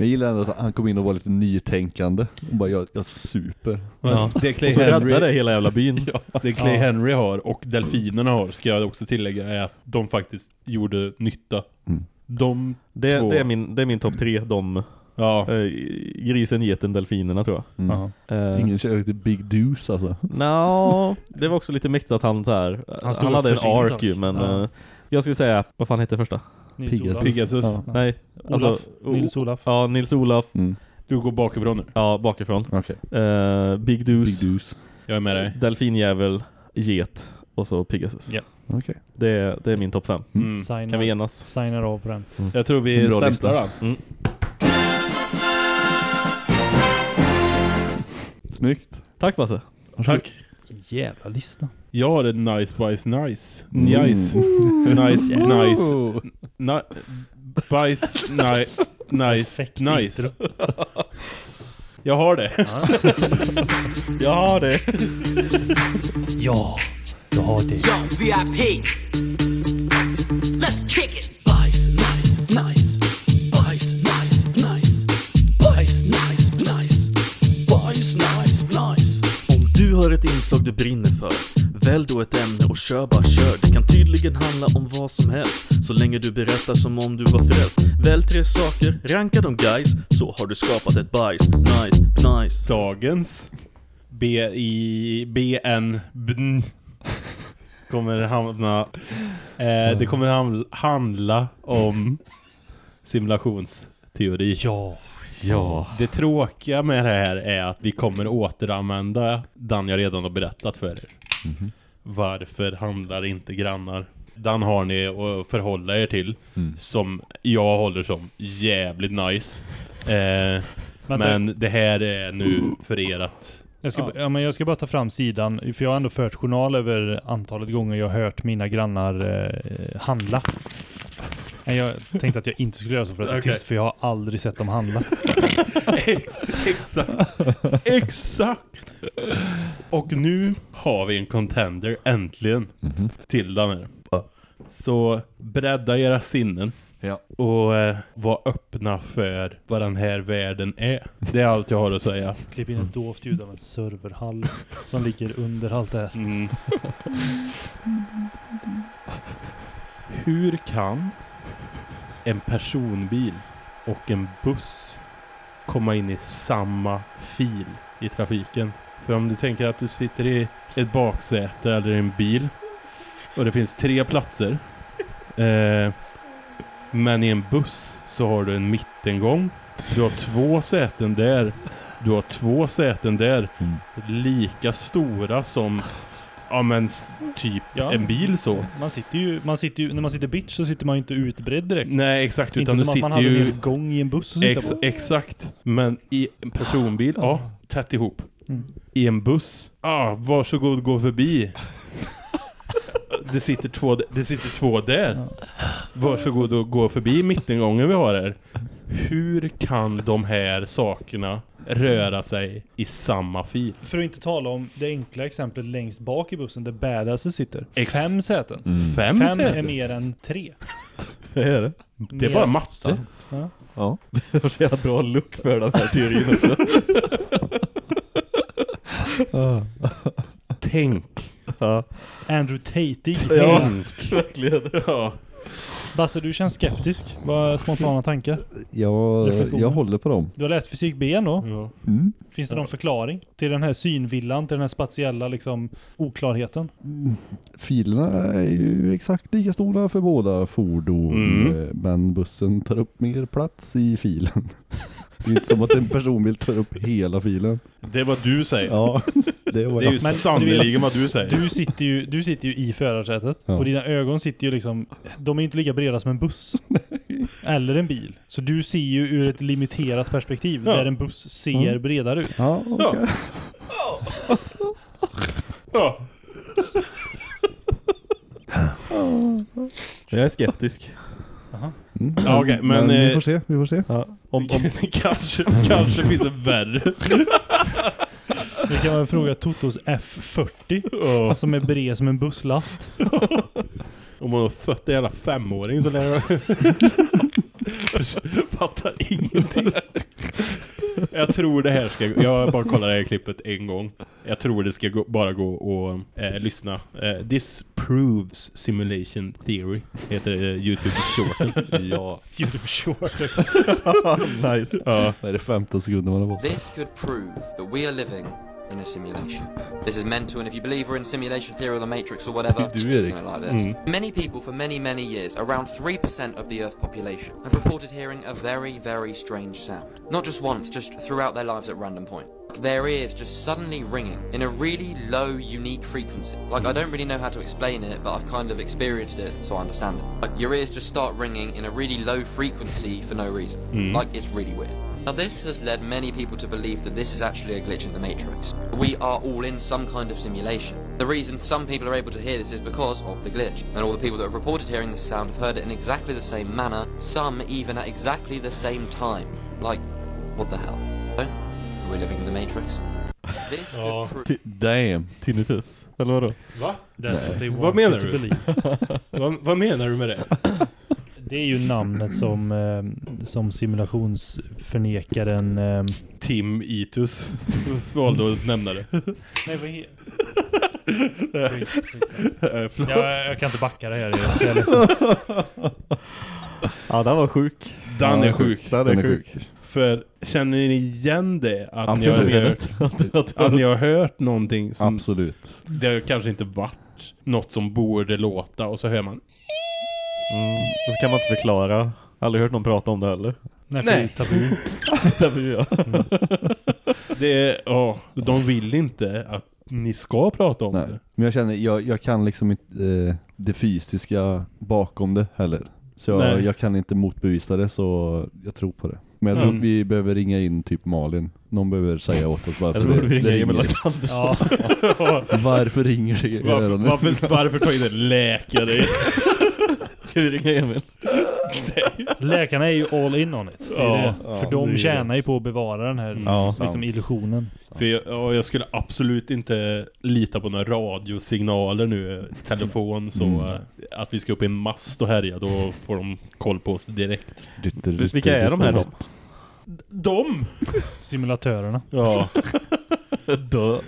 S6: Jag gillar ändå att han kom in och var lite nytänkande. Och bara, jag, jag super.
S2: Ja. Det Clay
S5: Och så
S2: Henry,
S5: räddade hela jävla byn. [LAUGHS]
S2: det Clay
S1: Ja.
S2: Henry har och delfinerna har, ska jag också tillägga, är att de faktiskt gjorde nytta.
S6: Mm.
S2: De
S5: Det,
S2: två.
S5: det är min, det är min topp tre. De,
S2: Ja.
S5: eh, grisen, geten, delfinerna tror jag.
S6: Mm.
S5: Eh,
S6: Ingen kör riktigt Big Deuce alltså.
S5: Nå, det var också lite mäktigt att han så här. Han,
S1: stod upp
S5: hade en ark ju men
S1: Ja.
S5: eh, jag skulle säga, vad fan hette första?
S1: Nils
S6: Pegasus.
S1: Olof.
S2: Pegasus.
S6: Ja.
S5: Nej,
S1: Olaf.
S5: alltså, o-
S1: Nils Olof.
S5: Ja, Nils Olof.
S6: Mm.
S2: Du går bakifrån nu.
S5: Ja, bakifrån.
S6: Okej.
S5: Eh, Big
S6: Big
S5: Deuce,
S6: Deuce.
S2: Jag är med dig.
S5: Delfinjävel, get och så Pegasus.
S1: Ja.
S6: Okej.
S5: Det, det är min topp fem.
S2: Mm.
S1: Signar,
S5: Kan vi enas?
S1: signar av på den.
S2: Jag tror vi
S6: bra
S2: stämplar
S6: lista.
S2: den.
S6: Snyggt.
S5: Tack Basse.
S2: Tack.
S1: Jävla lista.
S2: Jag har en nice bajs nice. Nice. Nice, nice.
S6: Oh.
S2: Ni bajs, ni nice,
S1: Perfekt
S2: nice.
S1: intro.
S2: Jag har det. [LAUGHS]
S5: Jag har det.
S1: Ja, jag har det.
S9: Yo, VIP. Let's kick it. Vice, nice, nice. Vice, nice, nice. Vice, nice, nice. Vice, nice, nice.
S3: Om du har ett inslag du brinner för, välj då ett ämne och kör bara kör. Det kan tydligen handla om vad som helst, så länge du berättar som om du var frälst. Välj tre saker, ranka dem guys, så har du skapat ett bajs. Nice, nice.
S2: Dagens B i BN bn, kommer hamna eh, Det kommer ham- handla om simulationsteori.
S1: Ja.
S5: Ja.
S2: Det tråkiga med det här är att vi kommer återanvända den jag redan har berättat för er. Varför handlar inte grannar? Den har ni att förhålla er till
S6: Mm.
S2: som jag håller som jävligt nice. Eh, men det här är nu för er att...
S1: Jag ska,
S2: Ja.
S1: ja. men jag ska bara ta fram sidan, för jag har ändå fört journal över antalet gånger jag har hört mina grannar eh, handla. Jag tänkte att jag inte skulle göra så för att det är
S2: Okej.
S1: tyst, för jag har aldrig sett dem handla.
S2: Ex- [LAUGHS] Exakt. Exakt. Och nu har vi en contender, äntligen, till den här. Så bredda era sinnen.
S6: Ja.
S2: Och eh, var öppna för vad den här världen är. Det är allt jag har att säga.
S1: Klipp in ett dovt ljud av en serverhall som ligger under allt det här.
S2: Mm. Hur kan en personbil och en buss komma in i samma fil i trafiken? För om du tänker att du sitter i ett baksäte eller en bil och det finns tre platser. [LAUGHS] Eh, men i en buss så har du en mittengång. Du har två säten där. Du har två säten där.
S6: Mm.
S2: Lika stora som Ja men typ
S1: Ja.
S2: en bil så.
S1: Man sitter ju, man sitter ju, när man sitter bitch så sitter man ju inte utbredd direkt.
S2: Nej exakt
S1: inte
S2: utan du
S1: som att man
S2: sitter
S1: hade en
S2: ju
S1: hel gång i en buss sitta
S2: ex,
S1: på.
S2: Exakt. Men i en personbil, ja, tätt ihop.
S1: Mm.
S2: I en buss, ah, varsågod gå förbi. Det sitter två, det sitter två där. Varsågod och gå förbi mittengången vi har här. Hur kan de här sakerna röra sig i samma fil?
S1: För att inte tala om det enkla exemplet längst bak i bussen där badasset sitter.
S2: Ex-
S1: Fem säten.
S6: Mm.
S2: Fem,
S1: Fem
S2: säten?
S1: är mer än tre. [LAUGHS]
S5: Det är det.
S2: Det är bara matte.
S1: Ja.
S6: Ja. [LAUGHS]
S5: Det var så bra look för den här teorin också. [LAUGHS]
S2: Tänk.
S5: Ja,
S1: Andrew Tatig.
S5: ja verkligen.
S2: Ja.
S1: Basse, du känns skeptisk. Vad är spontana tankar?
S6: Jag,
S1: Reflektioner.
S6: jag håller på dem.
S1: Du har läst fysik B ändå.
S2: ja.
S6: Mm.
S1: Finns det någon förklaring till den här synvillan, till den här spatiella liksom oklarheten?
S6: Filerna är ju exakt lika stora för båda fordon.
S2: Mm.
S6: eh, Men bussen tar upp mer plats i filen. [LAUGHS] Det är inte som att en personbil tar upp hela filen.
S2: Det är vad du säger.
S6: Ja, det var
S2: Det är ju.
S1: Men
S2: sannerligen vad du säger.
S1: Du sitter ju, du sitter ju i förarsätet
S6: Ja.
S1: och dina ögon sitter ju liksom, de är inte lika breda som en buss. Eller en bil. Så du ser ju ur ett limiterat perspektiv
S2: Ja.
S1: där en buss ser
S6: Mm.
S1: bredare ut.
S6: Ja, okej.
S2: Ja.
S5: Jag är skeptisk.
S6: Mm.
S2: Ja, okej, men,
S6: vi
S2: eh,
S6: får se, vi får se.
S5: Ja. Om, om, [LAUGHS]
S2: kanske, kanske finns det värre.
S1: Vi kan väl fråga Totos F40 som är bred som en busslast. [LAUGHS]
S2: Om man har fött en jävla femåring så lär jag... [LAUGHS] Fattar ingenting. Jag tror det här ska... Jag bara kollat det här klippet en gång. Jag tror det ska gå, bara gå och eh, lyssna. Eh, This proves simulation theory. Heter eh, YouTube-shorten. [LAUGHS] ja.
S1: YouTube short. [LAUGHS]
S5: nice.
S2: ja.
S6: Vad är det 15 sekunder man har fått?
S8: This could prove that we are living in a simulation. This is mental, and if you believe we're in simulation theory or the Matrix or whatever, [LAUGHS] you're gonna like this.
S2: Mm.
S8: Many people for many, many years, around 3% of the Earth population, have reported hearing a very, very strange sound. Not just once, just throughout their lives at random point. Their ears just suddenly ringing in a really low, unique frequency. Like, I don't really know how to explain it, but I've kind of experienced it, so I understand it. Like, your ears just start ringing in a really low frequency for no reason.
S2: Mm.
S8: Like, it's really weird. Now this has led many people to believe that this is actually a glitch in the Matrix. We are all in some kind of simulation. The reason some people are able to hear this is because of the glitch, and all the people that have reported hearing this sound have heard it in exactly the same manner, some even at exactly the same time. Like, what the hell? So, Are we living in the Matrix? [LAUGHS] This
S2: Ja.
S8: could prove...
S6: Damn.
S5: Tinnitus? Eller vadå?
S2: Va?
S1: That's what they want
S2: Vad menar
S1: you to
S2: du?
S1: believe. [LAUGHS]
S2: vad, vad menar du med det? [LAUGHS]
S1: Det är ju namnet som, eh, som simulationsförnekaren... Eh,
S2: Tim Itus valde att nämna det.
S1: nej, vad
S2: förlåt.
S1: jag, jag kan inte backa det här. Jag är ledsen.
S5: Ja, den var sjuk.
S2: Den är sjuk.
S5: Den är sjuk.
S2: För känner ni igen det? Att, ni har, hört, [LAUGHS]
S5: att
S2: ni har hört någonting som
S6: Absolut.
S2: det har kanske inte varit något som borde låta och så hör man
S5: Mm. Och så kan man inte förklara. Aldrig hört någon prata om det heller.
S1: Nej,
S2: Nej.
S1: för tabu. [LAUGHS]
S5: Tabu, ja.
S2: det är, ja, de vill inte att ni ska prata om
S6: Nej.
S2: det.
S6: Men jag känner, jag, jag kan liksom inte eh, det fysiska bakom det heller. Så jag,
S2: Nej.
S6: jag kan inte motbevisa det så jag tror på det. Men jag tror
S2: Mm.
S6: vi behöver ringa in typ Malin. Någon behöver säga åt oss varför
S5: Eller borde vi ringa
S6: det
S5: Emil
S6: ringer.
S5: Alexander.
S1: Ja, [LAUGHS]
S6: Varför ringer det i
S2: Varför,
S6: öronen?
S2: varför, varför ta in en läkare? [LAUGHS]
S5: Ska vi ringa Emil?
S1: läkarna är ju all in on it. Det är
S2: Ja,
S1: det.
S2: ja,
S1: För
S2: det är
S1: de
S2: det.
S1: tjänar ju på att bevara den här
S5: Ja,
S1: liksom
S6: sant.
S1: illusionen.
S2: För jag, ja, jag skulle absolut inte lita på några radiosignaler nu, telefon, så
S6: Mm.
S2: eh, att vi ska upp i en mast och härja, då får de koll på oss direkt.
S5: Vilka är de här då?
S2: De?
S1: Simulatörerna.
S2: Ja. [LAUGHS]
S5: Dö.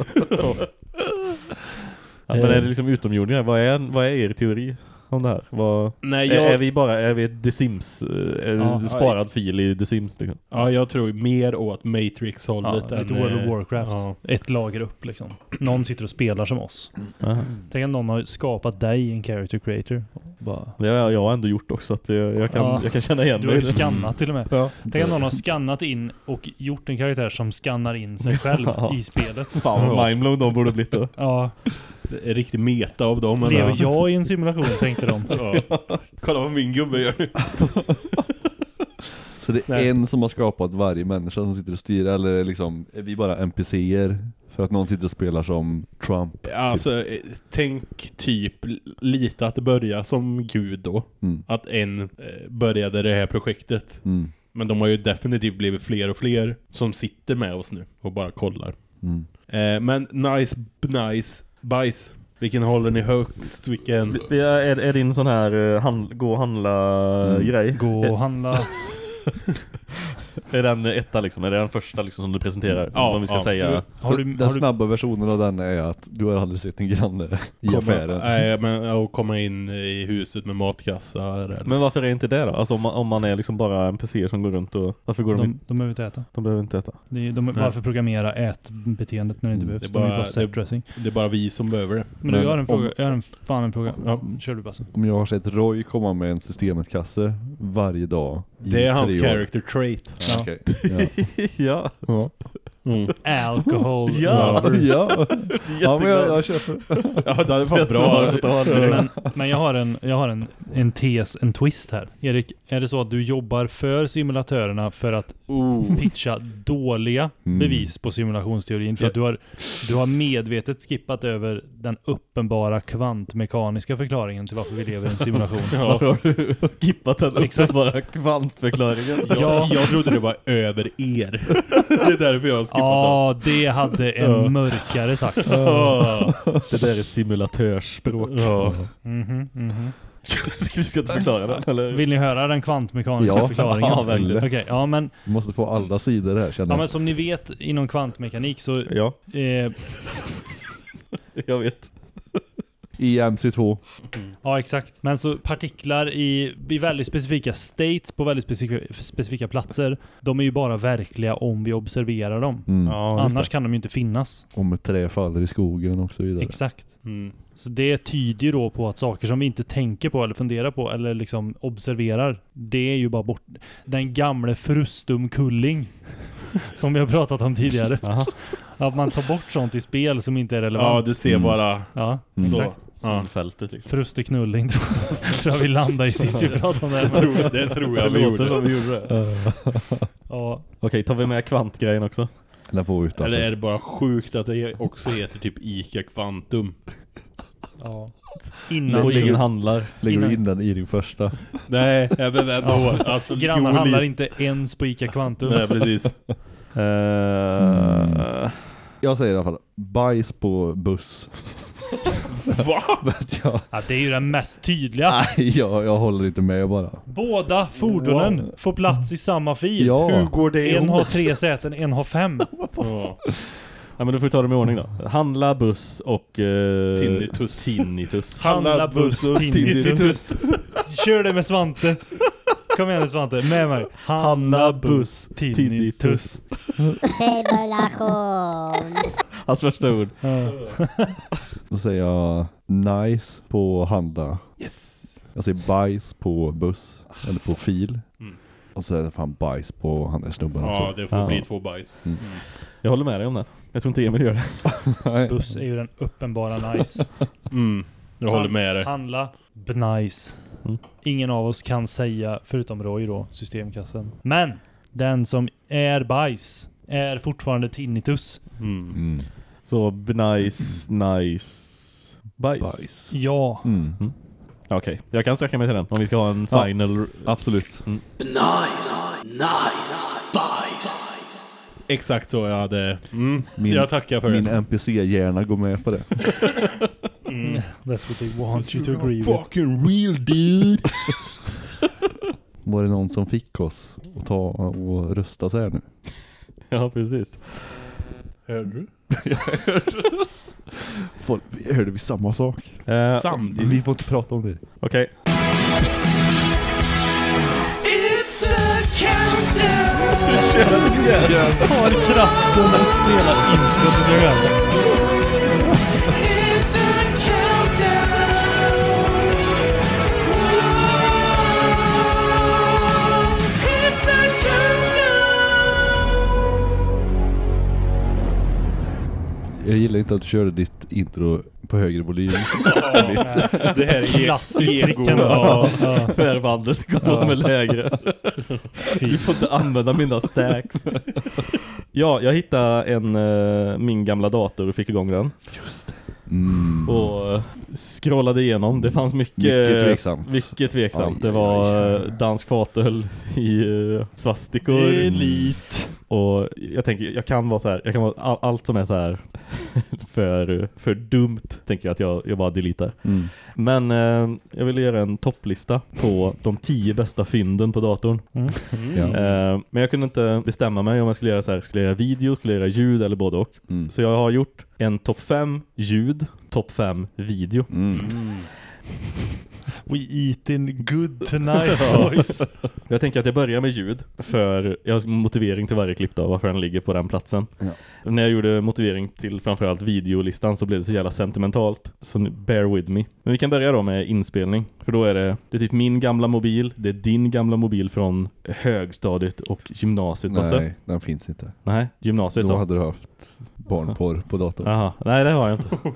S5: ja, men är det liksom utomjordingar? Vad är, vad är er teori om det här? Vad,
S2: Nej,
S5: är, är
S2: jag,
S5: vi bara är vi ett The Sims, eh, är
S1: Ja.
S5: det sparad fil i The Sims liksom?
S2: ja, jag tror mer åt Matrix-hållet
S1: Ja, lite World of
S2: eh,
S1: Warcraft.
S2: Ja.
S1: Ett lager upp liksom. Någon sitter och spelar som oss.
S5: Aha.
S1: Tänk att någon har skapat dig en character creator. Bara,
S5: Det har jag har ändå gjort också, att jag, jag, kan,
S1: Ja.
S5: jag kan känna igen
S1: du har ju
S5: mig
S1: skannat till och med.
S5: Ja.
S1: Tänk att någon har skannat in och gjort en karaktär som skannar in sig själv [LAUGHS]
S5: Ja.
S1: i spelet. [LAUGHS]
S5: Fan vad mindblown de borde blivit då.
S1: Ja,
S2: riktigt meta av dem.
S1: lever
S2: ja.
S1: jag i en simulation tänkte de.
S2: Ja. Kolla vad min gubbe gör nu.
S6: Så det är
S2: Nej.
S6: en som har skapat varje människa som sitter och styr, eller liksom, är vi bara NPCer för att någon sitter och spelar som Trump?
S2: Alltså, eh, tänk typ lite att det börjar som Gud då.
S6: Mm.
S2: Att en eh, började det här projektet.
S6: Mm.
S2: Men de har ju definitivt blivit fler och fler som sitter med oss nu och bara kollar.
S6: Mm.
S2: Eh, men nice, nice, bajs. Vilken håller ni högst? Vilken...
S5: Vi är, är, din sån här eh, hand, gå och handla
S6: Mm.
S5: grej?
S1: Gå och handla. [LAUGHS] [LAUGHS]
S5: Är den etta liksom? Är det den första liksom som du presenterar?
S2: Ja,
S5: om vi ska
S2: ja.
S5: säga.
S1: Har
S6: Så
S1: du,
S6: den
S1: har du,
S6: snabba versionen av den är att du har aldrig sett en granne i
S2: komma,
S6: affären.
S2: Nej, men att komma in i huset med matkassa. Eller.
S5: Men varför är inte det då? Alltså om man, om man är liksom bara NPCer som går runt och... Varför går de,
S1: de,
S5: in?
S1: de behöver inte äta.
S5: De behöver inte äta.
S1: Det är, de, varför programmera ätbeteendet när det inte
S6: Mm,
S1: behövs?
S2: det är
S1: de är
S2: bara-
S1: bara set dressing.
S2: Det är bara vi som behöver det.
S1: Men du, jag har en
S6: Men
S1: fråga.
S6: om-
S1: Jag har en, fan en fråga.
S2: Ja.
S1: Kör du Basse.
S6: Om jag har sett Roy komma med en systemet-kasse varje dag
S2: Det är hans
S6: år.
S2: character trait.
S6: Ja. [LAUGHS] ja.
S5: ja.
S6: Ja.
S2: Mm.
S1: Alcohol. [LAUGHS]
S5: Ja.
S1: lover.
S6: ja. ja, men jag, jag köper.
S2: Ja, det är fan
S5: Jag
S2: bra.
S1: Men, men jag har, en, jag har en, en tes, en twist här. Erik, är det så att du jobbar för simulatörerna för att
S2: Oh.
S1: pitcha dåliga
S6: Mm.
S1: bevis på simulationsteorin? För att du har, du har medvetet skippat över den uppenbara kvantmekaniska förklaringen till varför vi lever i en simulation. [LAUGHS]
S5: Varför har du skippat den uppenbara kvantförklaringen?
S2: Jag, jag trodde det var över er. [LAUGHS] Det är därför jag
S1: Ja, det hade en [LAUGHS]
S2: Ja.
S1: mörkare sagt.
S2: Ja.
S5: Det där är simulatörsspråk.
S2: Ja.
S1: Mhm, mhm.
S5: Vi ska inte förklara den eller?
S1: Vill ni höra den kvantmekaniska
S6: Ja.
S1: förklaringen?
S5: Ja, verkligen.
S1: Okej, ja men,
S6: Vi måste få alla sidor här känner
S1: ja
S6: jag.
S1: men som ni vet inom kvantmekanik så
S5: Ja,
S1: eh, [LAUGHS]
S5: jag vet.
S6: I MC2.
S1: Ja, exakt. Men så partiklar i, i väldigt specifika states på väldigt specifika, specifika platser, de är ju bara verkliga om vi observerar dem.
S6: Mm.
S5: Ja,
S1: Annars kan de ju inte finnas.
S6: Om ett trä faller i skogen och så vidare.
S1: Exakt.
S2: Mm.
S1: Så det tyder ju då på att saker som vi inte tänker på eller funderar på eller liksom observerar, det är ju bara bort. Den gamle frustum kulling [LAUGHS] som vi har pratat om tidigare. Att man tar bort sånt i spel som inte är
S2: Ja,
S1: relevant.
S2: du ser
S6: Mm.
S2: bara
S1: Ja,
S6: Mm.
S2: så.
S1: exakt.
S2: Ja.
S5: Synfältet liksom.
S1: Frusteknulling [LAUGHS] tror jag vi landade i sist vi pratade om det
S2: Det
S1: här.
S2: tror, det tror jag
S5: det
S2: vi gjorde.
S5: som vi gjorde det.
S1: Ja.
S5: Okej, tar vi med kvantgrejen också?
S6: Får vi utanför.
S2: Eller är det bara sjukt att det också heter typ Ica Quantum?
S1: ja. Innan
S5: ingen
S1: vi...
S5: handlar.
S6: Lägger du
S1: innan-
S6: in den i din första?
S2: Nej, även ändå. Alltså,
S1: Grannar handlar inte ens på Ica Quantum.
S2: Nej, precis.
S5: Eh,
S6: Jag säger i alla fall bajs på buss. [LAUGHS]
S2: Va? [LAUGHS]
S6: Jag,
S1: Ja, det är ju den mest tydliga.
S6: nej, jag, jag håller inte med bara.
S1: Båda fordonen får plats i samma fil.
S6: Ja.
S2: Hur går det
S1: En
S2: ihop?
S1: har tre säten, en har fem. [LAUGHS]
S2: Ja.
S5: Ja men då får vi ta dem i ordning då. Handla, buss och... Eh,
S2: Tinnitus.
S5: Tinnitus.
S1: Handla, buss, tinnitus. Kör det med Svante. Kom igen Svante, med mig.
S5: Handla, buss,
S1: tinnitus.
S10: Simulation.
S5: Hans första ord.
S1: Ja.
S6: Då säger jag nice på handla.
S2: Yes.
S6: Jag säger bajs på buss. Eller på fil.
S2: Mm.
S6: Och så är det fan bajs på han där snubben
S2: Ja,
S6: också.
S2: det får
S5: Ja.
S2: bli två bajs.
S5: Jag håller med dig om det. Jag tror inte Emil gör det.
S1: Buss är ju den uppenbara nice. [LAUGHS]
S2: Mm. Jag håller med dig.
S1: Handla, bnice.
S5: Mm.
S1: Ingen av oss kan säga, förutom Roy då, systemkassen. Men, den som är bajs är fortfarande tinnitus.
S2: Mm.
S6: Mm.
S5: Så nice, nice, bajs.
S6: Bajs.
S1: Ja.
S6: Mm.
S5: Okej, jag kan sträcka mig till den. Om vi ska ha en
S6: Ja.
S5: final...
S6: Absolut.
S9: Nice, nice, bajs.
S2: Exakt så jag hade... Mm.
S6: Min-
S2: jag tackar för
S6: Min
S2: det.
S6: NPC-hjärna går med på det.
S1: Mm. That's what they want you to agree with.
S2: Fucking real dude. [LAUGHS]
S6: Var det någon som fick oss att ta och rösta så här nu?
S5: Ja, precis.
S2: Hörde du? [LAUGHS]
S6: Folk, vi hörde vi samma sak?
S5: Eh,
S2: Samtidigt.
S6: Vi får inte prata om det.
S5: Okej.
S9: It's Kör igen.
S1: Har kraften att spela introt till
S6: Jag gillar inte att du körde ditt intro på högre volym. [LAUGHS]
S2: Det här är [LAUGHS]
S1: Klassiskt
S2: ego.
S1: det. Ja.
S5: Går [LAUGHS] på med lägre. Du får inte använda mina stacks. Ja, jag hittade en, eh, min gamla dator och fick igång den.
S6: Mm.
S5: Och eh, scrollade igenom. Det fanns mycket...
S6: Mycket tveksamt.
S5: Mycket tveksamt.
S6: Aj,
S5: det
S6: aj,
S5: var
S6: aj.
S5: eh, dansk fatöl i uh, svastikor.
S1: Elit.
S5: Och jag tänker, jag kan vara så här, jag kan vara all, allt som är så här [LAUGHS] för, för dumt, tänker jag att jag, jag bara deletar.
S6: Mm.
S5: Men eh, jag vill göra en topplista på de tio bästa fynden på datorn.
S1: Mm.
S6: Ja.
S5: Eh, men jag kunde inte bestämma mig om jag skulle göra så här, skulle jag göra video, skulle jag göra ljud eller både och.
S6: Mm.
S5: Så jag har gjort en topp 5 ljud, topp 5 video.
S1: We eating good tonight boys. [LAUGHS]
S5: Jag tänker att jag börjar med ljud för jag har motivering till varje klipp då, varför den ligger på den platsen.
S6: Ja.
S5: När jag gjorde motivering till framförallt videolistan så blev det så jävla sentimentalt. Så bear with me. Men vi kan börja då med inspelning. För då är det, det är typ min gamla mobil, det är din gamla mobil från högstadiet och gymnasiet.
S6: Nej, den finns inte.
S5: Nej, gymnasiet
S6: Då
S5: då.
S6: hade du haft barnporr på datorn.
S5: Jaha, nej det har jag inte. [LAUGHS]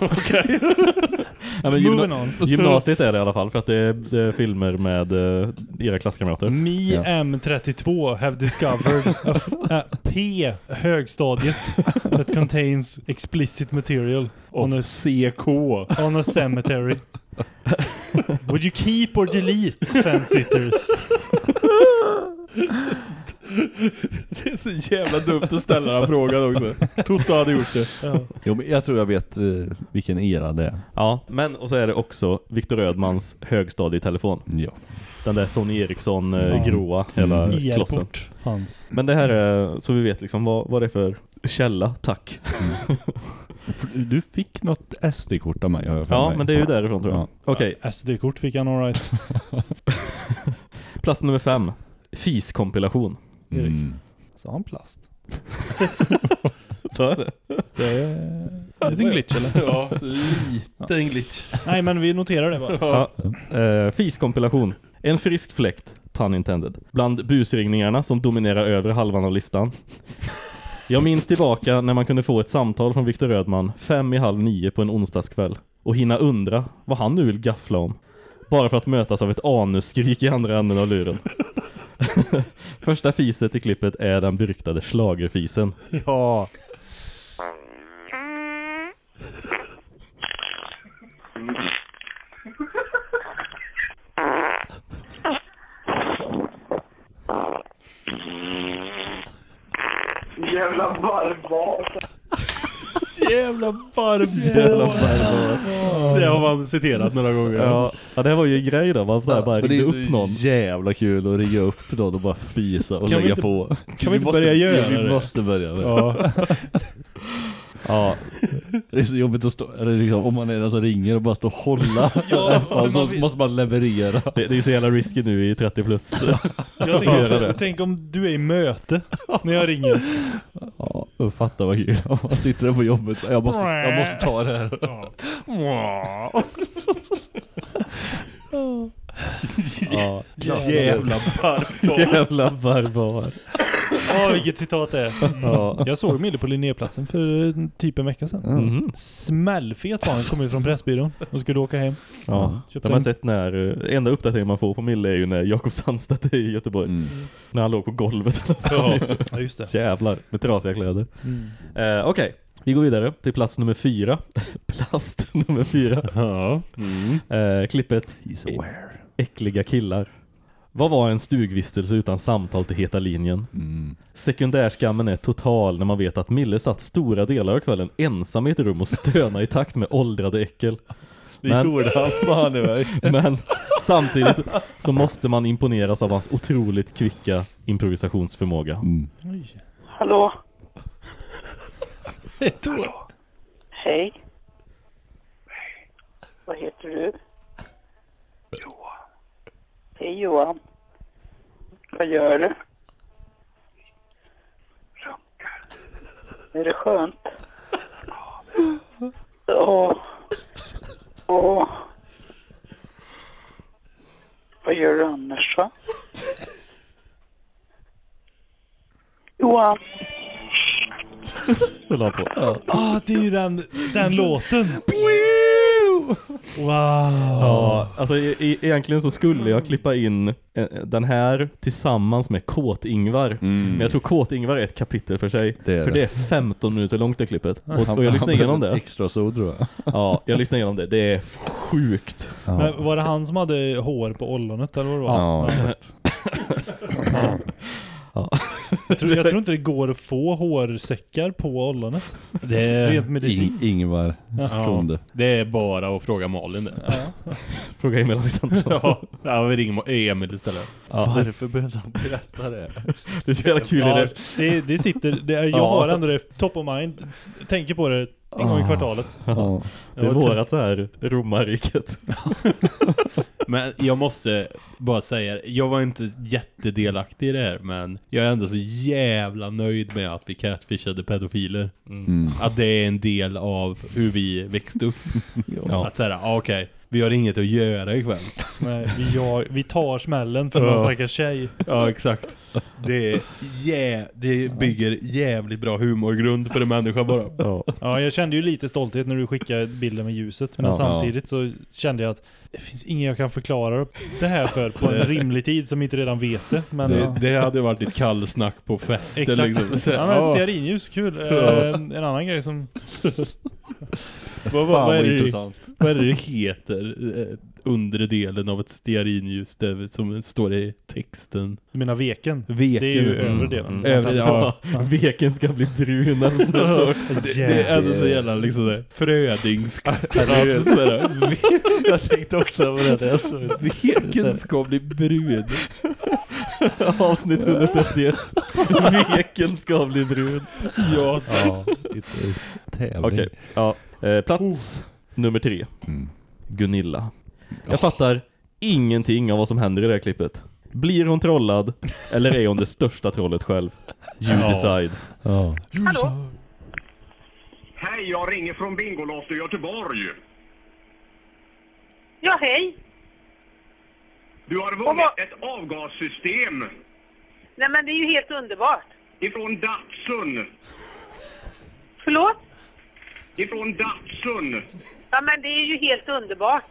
S1: Okej.
S5: Ja, men
S1: Moving
S5: gymna-
S1: on.
S5: gymnasiet är det i alla fall för att det är, det är filmer med eh, era klasskamrater.
S1: Me
S6: Ja.
S1: M32 have discovered a, f- a P högstadiet that contains explicit material on a,
S2: CK.
S1: on a cemetery. Would you keep or delete fence sitters?
S2: Det är så jävla dumt att ställa den frågan också. Toto hade gjort det.
S1: Ja.
S6: Jo, men jag tror jag vet eh, vilken era det är.
S5: Ja, men och så är det också Viktor Rödmans högstadietelefon.
S6: Ja.
S5: Den där Sony Ericsson eh,
S1: Ja.
S5: gråa hela
S6: Mm.
S5: klossen.
S1: E-port fanns.
S5: Men det här är så vi vet liksom vad, vad det är för källa, tack.
S6: Du fick något SD-kort av mig har jag för
S5: Ja,
S6: mig.
S5: men det är ju därifrån tror jag.
S6: Ja.
S5: Okej,
S1: SD-kort fick han alright. [LAUGHS]
S5: plats nummer fem. FIS-kompilation.
S6: Mm.
S1: Sa han plast? [LAUGHS]
S5: Så är det.
S1: Det är en liten glitch eller?
S2: Ja, lite en glitch.
S1: Nej men vi noterar det bara.
S5: Ja. Eh, FIS-kompilation. En frisk fläkt, pun intended, bland busringningarna som dominerar över halvan av listan. Jag minns tillbaka när man kunde få ett samtal från Viktor Rödman fem i halv nio på en onsdagskväll och hinna undra vad han nu vill gaffla om. Bara för att mötas av ett anusskrik i andra änden av luren. [LAUGHS] Första fiset i klippet är den beryktade schlagerfisen.
S2: Ja.
S9: Jävla barbar.
S2: Jävla barbar.
S5: Jävla barbar.
S2: Det har man citerat några gånger.
S5: Ja, ja, det var ju en grej då. Man så här bara ringde
S6: är
S5: upp
S6: så
S5: någon.
S6: jävla kul att ringa upp någon och bara fisa och
S2: Kan vi
S6: lägga
S2: inte-
S6: på.
S2: kan vi inte börja göra
S6: vi
S2: det?
S6: måste börja med
S2: Ja. [LAUGHS]
S6: ja. Det är så jobbigt att stå, eller liksom, om man är den som ringer och bara stå och hålla. [LAUGHS]
S1: Ja,
S6: och så
S1: man
S6: måste man leverera.
S5: Det, det är så jävla risky nu i 30 plus. [LAUGHS]
S1: Jag tänker också, tänk om du är i möte när jag ringer.
S6: Ja, och fatta vad kul. Om man sitter där på jobbet. Jag måste, jag måste ta det här.
S5: Ja. [LAUGHS]
S2: Jävla barbar.
S5: Jävla barbar.
S1: Åh, vilket citat det är.
S5: Ja.
S1: Jag såg Mille på Linnéplatsen för typ en vecka sedan.
S5: Mhm.
S1: Smällfet var han, kom ut från Pressbyrån och skulle åka hem.
S5: Ja,
S1: Köpte
S5: de har sett när, eh, enda uppdateringen man får på Mille är ju när Jakob Sandstedt är i Göteborg.
S6: Mm.
S5: När han låg på golvet.
S1: Ja, [LAUGHS] ja, just det. [LAUGHS]
S5: Jävlar, med trasiga kläder.
S1: Mm.
S5: Eh, Okej, vi går vidare till plats nummer fyra. Plast nummer fyra.
S2: Ja.
S5: Eh, klippet
S6: He's aware.
S5: Äckliga killar. Vad var en stugvistelse utan samtal till heta linjen?
S6: Mm.
S5: Sekundärskammen är total när man vet att Mille satt stora delar av kvällen ensam i ett rum och stöna i takt med åldrade äckel.
S6: Det
S5: Men-
S6: gjorde han mig. [LAUGHS]
S5: Men samtidigt så måste man imponeras av hans otroligt kvicka improvisationsförmåga.
S6: Mm.
S10: Hallå?
S1: Ett år.
S10: Hej. Vad heter du? Hej Johan. Vad gör du? Runkar. Är det skönt? Åh. Åh. Vad gör du annars va? Johan.
S5: Det la på.
S1: Ah, det är ju den, den låten. Wow.
S5: Ja, alltså e e egentligen så skulle jag klippa in eh, den här tillsammans med Kåt-Ingvar. Men jag tror Kåt-Ingvar är ett kapitel för sig.
S6: Det
S5: för
S6: det.
S5: det är 15 minuter långt det klippet. Och, och jag lyssnade igenom det.
S6: Extra så tror jag.
S5: Ja, jag lyssnade igenom det. Det är sjukt.
S1: Men var det han som hade hår på ollonet eller vad det var?
S6: Ja.
S5: Ja. [LAUGHS]
S1: Jag, tror, jag tror inte det går att få hårsäckar på ollonet.
S2: Det
S1: Rent
S6: Ing,
S1: medicinskt.
S6: Ingvar
S2: Ja.
S6: kunde.
S2: Det är bara att fråga Malin det. [LAUGHS]
S5: Fråga Emil Alexandersson.
S2: Ja, ja vi ringer Emil istället.
S5: Ja.
S6: Varför behövde han berätta det?
S5: Det är så jävla kul.
S1: Ja,
S5: det.
S1: det, det sitter, det, jag
S5: Ja.
S1: har ändå det top of mind. Tänker på det en gång i
S6: Ah.
S1: kvartalet. [LAUGHS]
S6: Ja.
S5: Det är vårat så här romarriket. [LAUGHS]
S2: Men jag måste bara säga, jag var inte jättedelaktig i det här, men jag är ändå så jävla nöjd med att vi catfishade pedofiler.
S6: Mm.
S2: Att det är en del av hur vi växte upp. [LAUGHS]
S5: Ja.
S2: Att säga, ah, okej, vi har inget att göra ikväll. [LAUGHS]
S1: Nej, vi, jag, vi tar smällen för
S2: Ja.
S1: någon stackars tjej.
S2: Ja, exakt. Det, är jä det bygger jävligt bra humorgrund för en människa bara.
S5: Ja.
S1: Ja, jag kände ju lite stolthet när du skickade bilden med ljuset. Men
S6: Ja.
S1: samtidigt så kände jag att det finns ingen jag kan förklara det här för på en [LAUGHS] rimlig tid som inte redan vet det. Men
S2: Det,
S1: ja.
S2: det hade varit ett kallsnack på festen
S1: Exakt.
S2: liksom. Så,
S1: Ja, men stearinljus, kul.
S2: Ja.
S1: Eh, en annan grej som... [LAUGHS] [LAUGHS]
S2: Vad, vad, vad, är det,
S6: intressant.
S2: vad är det det heter? Eh, Undre delen av ett stearinljus där, som står i texten.
S1: Du menar veken?
S2: Veken.
S1: Det är ju
S2: Mm.
S1: övre delen.
S2: Mm. Övre- ja.
S5: Veken ska bli brun där står. [LAUGHS]
S2: Det, det är ändå så jävla liksom [LAUGHS] det, frödingsk.
S6: Jag tänkte också på det. där, så-
S2: Veken ska bli brun.
S5: Avsnitt 131. Veken ska bli brun.
S2: Ja.
S6: Ja, inte ens tävling.
S5: Okej, ja. Eh, plats nummer tre.
S6: Mm.
S5: Gunilla. Jag fattar ingenting av vad som händer i det här klippet. Blir hon trollad eller är hon det största trollet själv? You
S2: Ja.
S5: decide.
S6: Ja.
S10: Hallå?
S11: Hej, jag ringer från Bingolotto i Göteborg.
S10: Ja, hej.
S11: Du har vunnit ett avgassystem
S10: Nej, men det är ju helt underbart.
S11: ifrån Datsun.
S10: Förlåt?
S11: Ifrån Datsun.
S10: Ja, men det är ju helt underbart.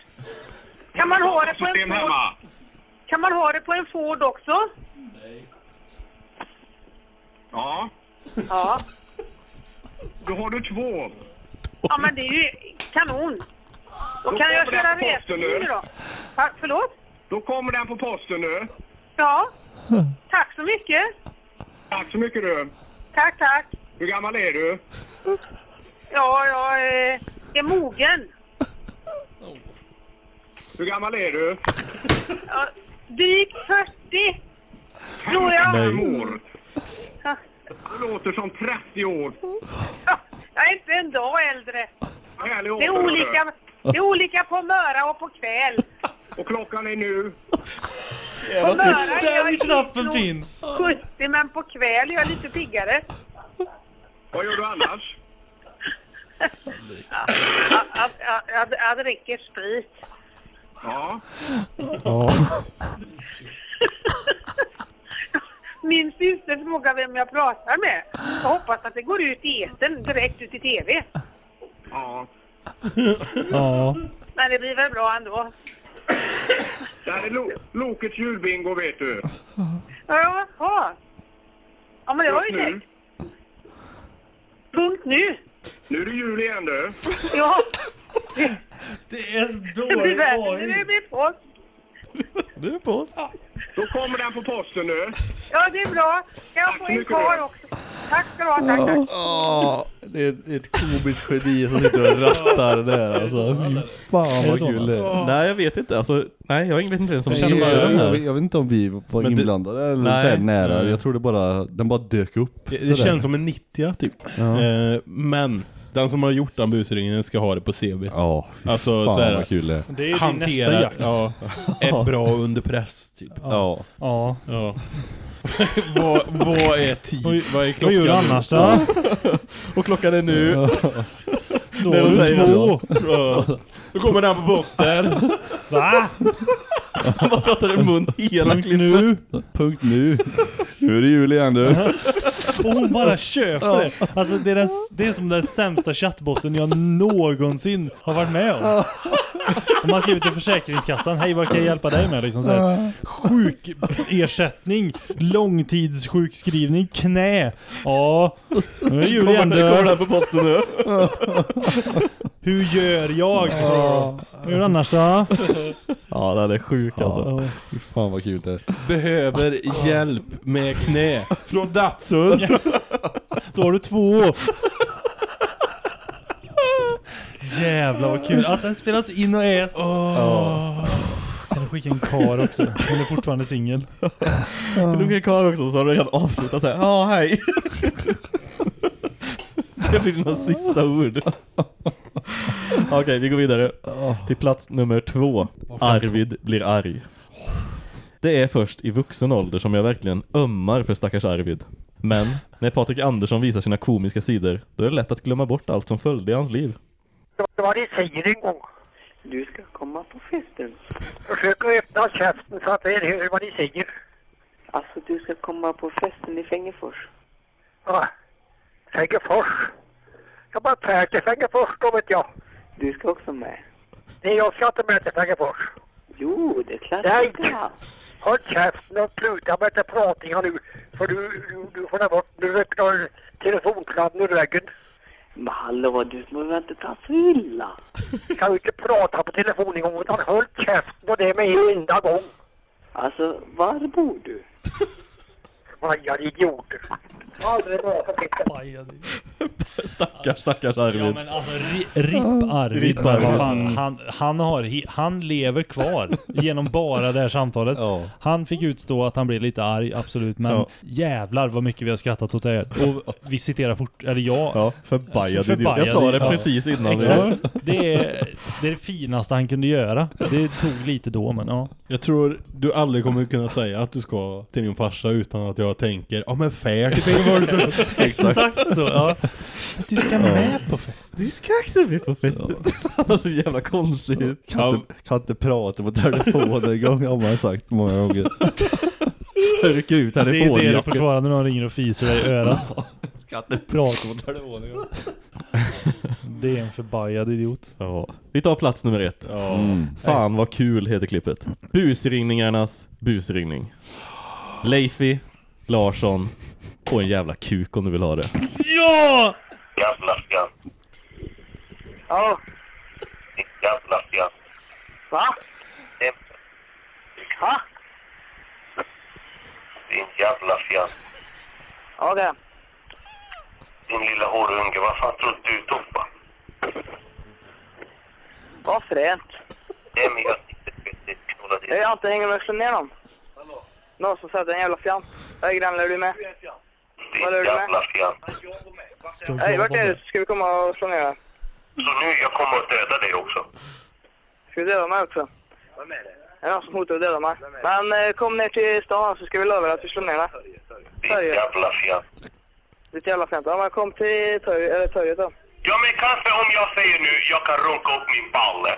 S10: Kan man ha det på en
S11: hemma.
S10: Kan man ha det på en Ford också?
S11: Ja,
S10: Ja.
S11: då har du två.
S10: Ja, men det är ju kanon. Då
S11: Då
S10: kan jag köra
S11: nu.
S10: då. Ja, förlåt?
S11: Då kommer den på posten nu.
S10: Ja. Tack så mycket.
S11: Tack så mycket du.
S10: Tack, tack.
S11: Hur gammal är du?
S10: Ja, jag eh, är mogen.
S11: Hur gammal är du?
S10: Ja, drygt 40. Tror jag.
S11: År.
S10: Ja,
S11: Du låter som 30 år.
S10: Jag är inte en dag äldre.
S11: Härlig
S10: Det är
S11: ålder,
S10: olika, det är olika på möra och på kväll.
S11: Och klockan är nu.
S10: På möra är
S1: Där
S10: jag
S1: knappen finns!
S10: 70, men på kväll är jag lite piggare.
S11: Vad gör du annars?
S10: Jag, dricker sprit.
S11: Ja.
S10: Min syster frågar vem jag pratar med. Jag hoppas att det går ut i etern direkt ut i TV.
S11: Ja.
S1: Ja.
S10: Men det blir väl bra ändå.
S11: Det här är lo Lokets julbingo vet du.
S10: Jaha. Ja, men det var ju
S11: Punkt nu.
S10: Nu.
S11: Nu är det jul igen du.
S10: Ja,
S1: Det är så
S10: det
S1: dålig.
S10: Det blir påsk.
S5: Du är på oss.
S11: Då kommer den på posten nu.
S10: Ja, det är bra. Kan jag få en
S11: du.
S10: också? Tack ska du ha. Tack, tack.
S6: Åh, det är ett, ett komiskt geni som sitter och rattar där alltså. Fy fan vad kul det är.
S5: Nej, jag vet inte. Alltså, nej, jag vet inte ens om
S6: Jag,
S5: känner
S6: jag,
S5: bara den
S6: jag,
S5: här.
S6: jag vet inte om vi var
S2: Men det-
S6: inblandade eller
S2: Nej.
S6: så här nära. Jag tror det bara, den bara dök upp.
S2: Det, det
S6: sådär.
S2: känns som en 90 typ.
S6: Ja.
S2: Eh, men den som har gjort den busringen ska ha det på CV.
S6: Ja, fy
S2: Alltså,
S6: fan
S2: så här-
S6: vad kul det är.
S1: Det är din nästa jakt.
S2: ja, [LAUGHS] är bra under press typ.
S6: Ja.
S1: Ja.
S2: Ja. [LAUGHS] vad, vad är tid? Vad är
S1: Vad
S2: klockan
S1: gör du annars då? [LAUGHS]
S2: Och klockan är nu.
S1: Då
S2: När
S1: har
S2: de
S1: du
S2: säger
S1: två.
S2: Då kommer den på posten.
S1: Va?
S5: Han bara pratar i mun hela
S1: Punkt
S5: klippet.
S1: nu.
S6: Punkt nu. Nu är det jul igen du.
S1: Och hon bara köper det. Alltså det är, den, det är som den sämsta chattbotten jag någonsin har varit med om. [LAUGHS] Om man skriver till Försäkringskassan, hej vad kan jag hjälpa dig med? Liksom så här, sjukersättning, långtidssjukskrivning, knä. Ja, nu är det jul igen
S5: Kommer, kommer
S1: du.
S5: den på posten nu? [LAUGHS]
S1: Hur gör jag? Hur gör du annars då?
S5: Ja, den är sjuk alltså.
S1: Ja.
S6: Fy fan vad kul det är.
S2: Behöver hjälp med knä. Från Datsun.
S1: Då har du två. Jävlar vad kul att den spelas in och är så. Kan du skicka en kar också? Hon är fortfarande singel.
S5: Kan du skicka kvar också så har du redan avslutat såhär. Ja, hej. Det blir dina sista ord. Okej, vi går vidare. Till plats nummer två. Arvid blir arg. Det är först i vuxen ålder som jag verkligen ömmar för stackars Arvid. Men när Patrik Andersson visar sina komiska sidor, då är det lätt att glömma bort allt som följde i hans liv.
S9: Vad ni säger en gång.
S12: Du ska komma på festen.
S9: Försök att öppna käften så att jag hör vad ni säger.
S12: Alltså, du ska komma på festen i Fängefors.
S9: Ja. Fängefors. Jag bara färd till Fängefors då vet jag.
S12: Du ska också med.
S9: Nej, jag ska inte med till Fängefors.
S12: Jo, det är klart
S9: Nej.
S12: du ska.
S9: Håll käften och sluta med det pratingar nu. För du, du, du får ta bort, nu öppnar telefonkladden ur väggen.
S12: Men hallå, du får väl inte ta så illa? [LAUGHS]
S9: Kan du inte prata på telefon en gång utan håll käften och det med en enda gång.
S12: Alltså, var bor du? [LAUGHS]
S9: Vajar idioter. Aldrig med på festen.
S5: Stackars, stackars Arvid.
S1: Ja men alltså ri, RIP Arvid bara, vad fan, han, han, har, han lever kvar genom bara det här samtalet.
S6: Ja.
S1: Han fick utstå att han blev lite arg, absolut, men
S5: Ja.
S1: jävlar vad mycket vi har skrattat åt det här. Och vi citerar fort, eller jag.
S5: Ja, förbajad
S1: Förbajad
S5: idiot. Jag sa det precis innan. vi-
S1: Exakt. Det är, det är det finaste han kunde göra. Det tog lite då, men ja.
S2: Jag tror du aldrig kommer kunna säga att du ska till din farsa utan att jag tänker Ja men fair till. [LAUGHS]
S1: Exakt så, ja. Du ska med på fest.
S5: Du ska också med på festen. [LAUGHS] Var så jävla konstigt.
S6: Kan, inte, kan inte prata på telefon en gång har man sagt många gånger. [LAUGHS]
S5: Rycker ut
S1: Det är det du svara när någon ringer och fiser dig i örat.
S6: Kan inte prata på telefon en gång.
S1: det är en förbajad idiot.
S5: Ja. Vi tar plats nummer ett.
S6: Mm.
S5: Fan vad kul heter klippet. Busringningarnas busringning. Leifi, Larsson och en jävla kuk om du vill ha det.
S1: Ja!
S11: Jävla fjant.
S9: Ja,
S11: Jävla fjant.
S9: va? Va?
S11: Din jävla fjant.
S9: Okej.
S11: Din lilla horunge. Vad fan tror du Toppa?
S9: Vad fränt.
S11: Nej men jag
S9: Jag är inte hänger med slår ner någon. Någon som sätter en jävla fjant. Hej granne, är du med? Vad är du med?
S11: jävla fjant.
S9: Hej, vart är du? Ska vi komma och slå ner?
S11: Så nu jag kommer att döda dig också.
S9: Ska vi döda mig också? Vem är det? Det är någon som hotar att döda mig. Men eh, kom ner till stan så ska vi lova att vi slår ner dig. Torget.
S11: jävla fjant.
S9: Ditt jävla fjant. Ja, men kom till torg, eller torget då.
S11: Ja men kanske om jag säger nu, jag kan runka upp min balle.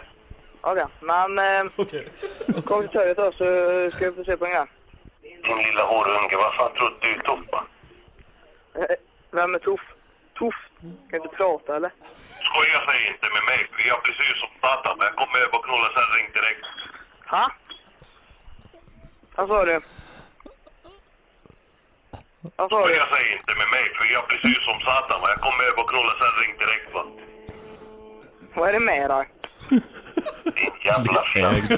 S9: Okej, men eh, kom till torget då så ska vi få se på en grej.
S11: Din lilla horunge. Vad fan tror du Toppa?
S9: Eh, Vem är Tuff? Tuff? Kan inte prata eller?
S11: Skoja sig inte med mig. för Jag blir sur som satan. Jag kommer över och knulla sen ring direkt.
S9: Ha? Vad sa du? Vad sa du?
S11: Skoja sig inte med mig för jag blir sur som satan. Jag kommer över och knulla sen ring direkt va.
S9: Vad är det med dig?
S11: Din jävla fjant.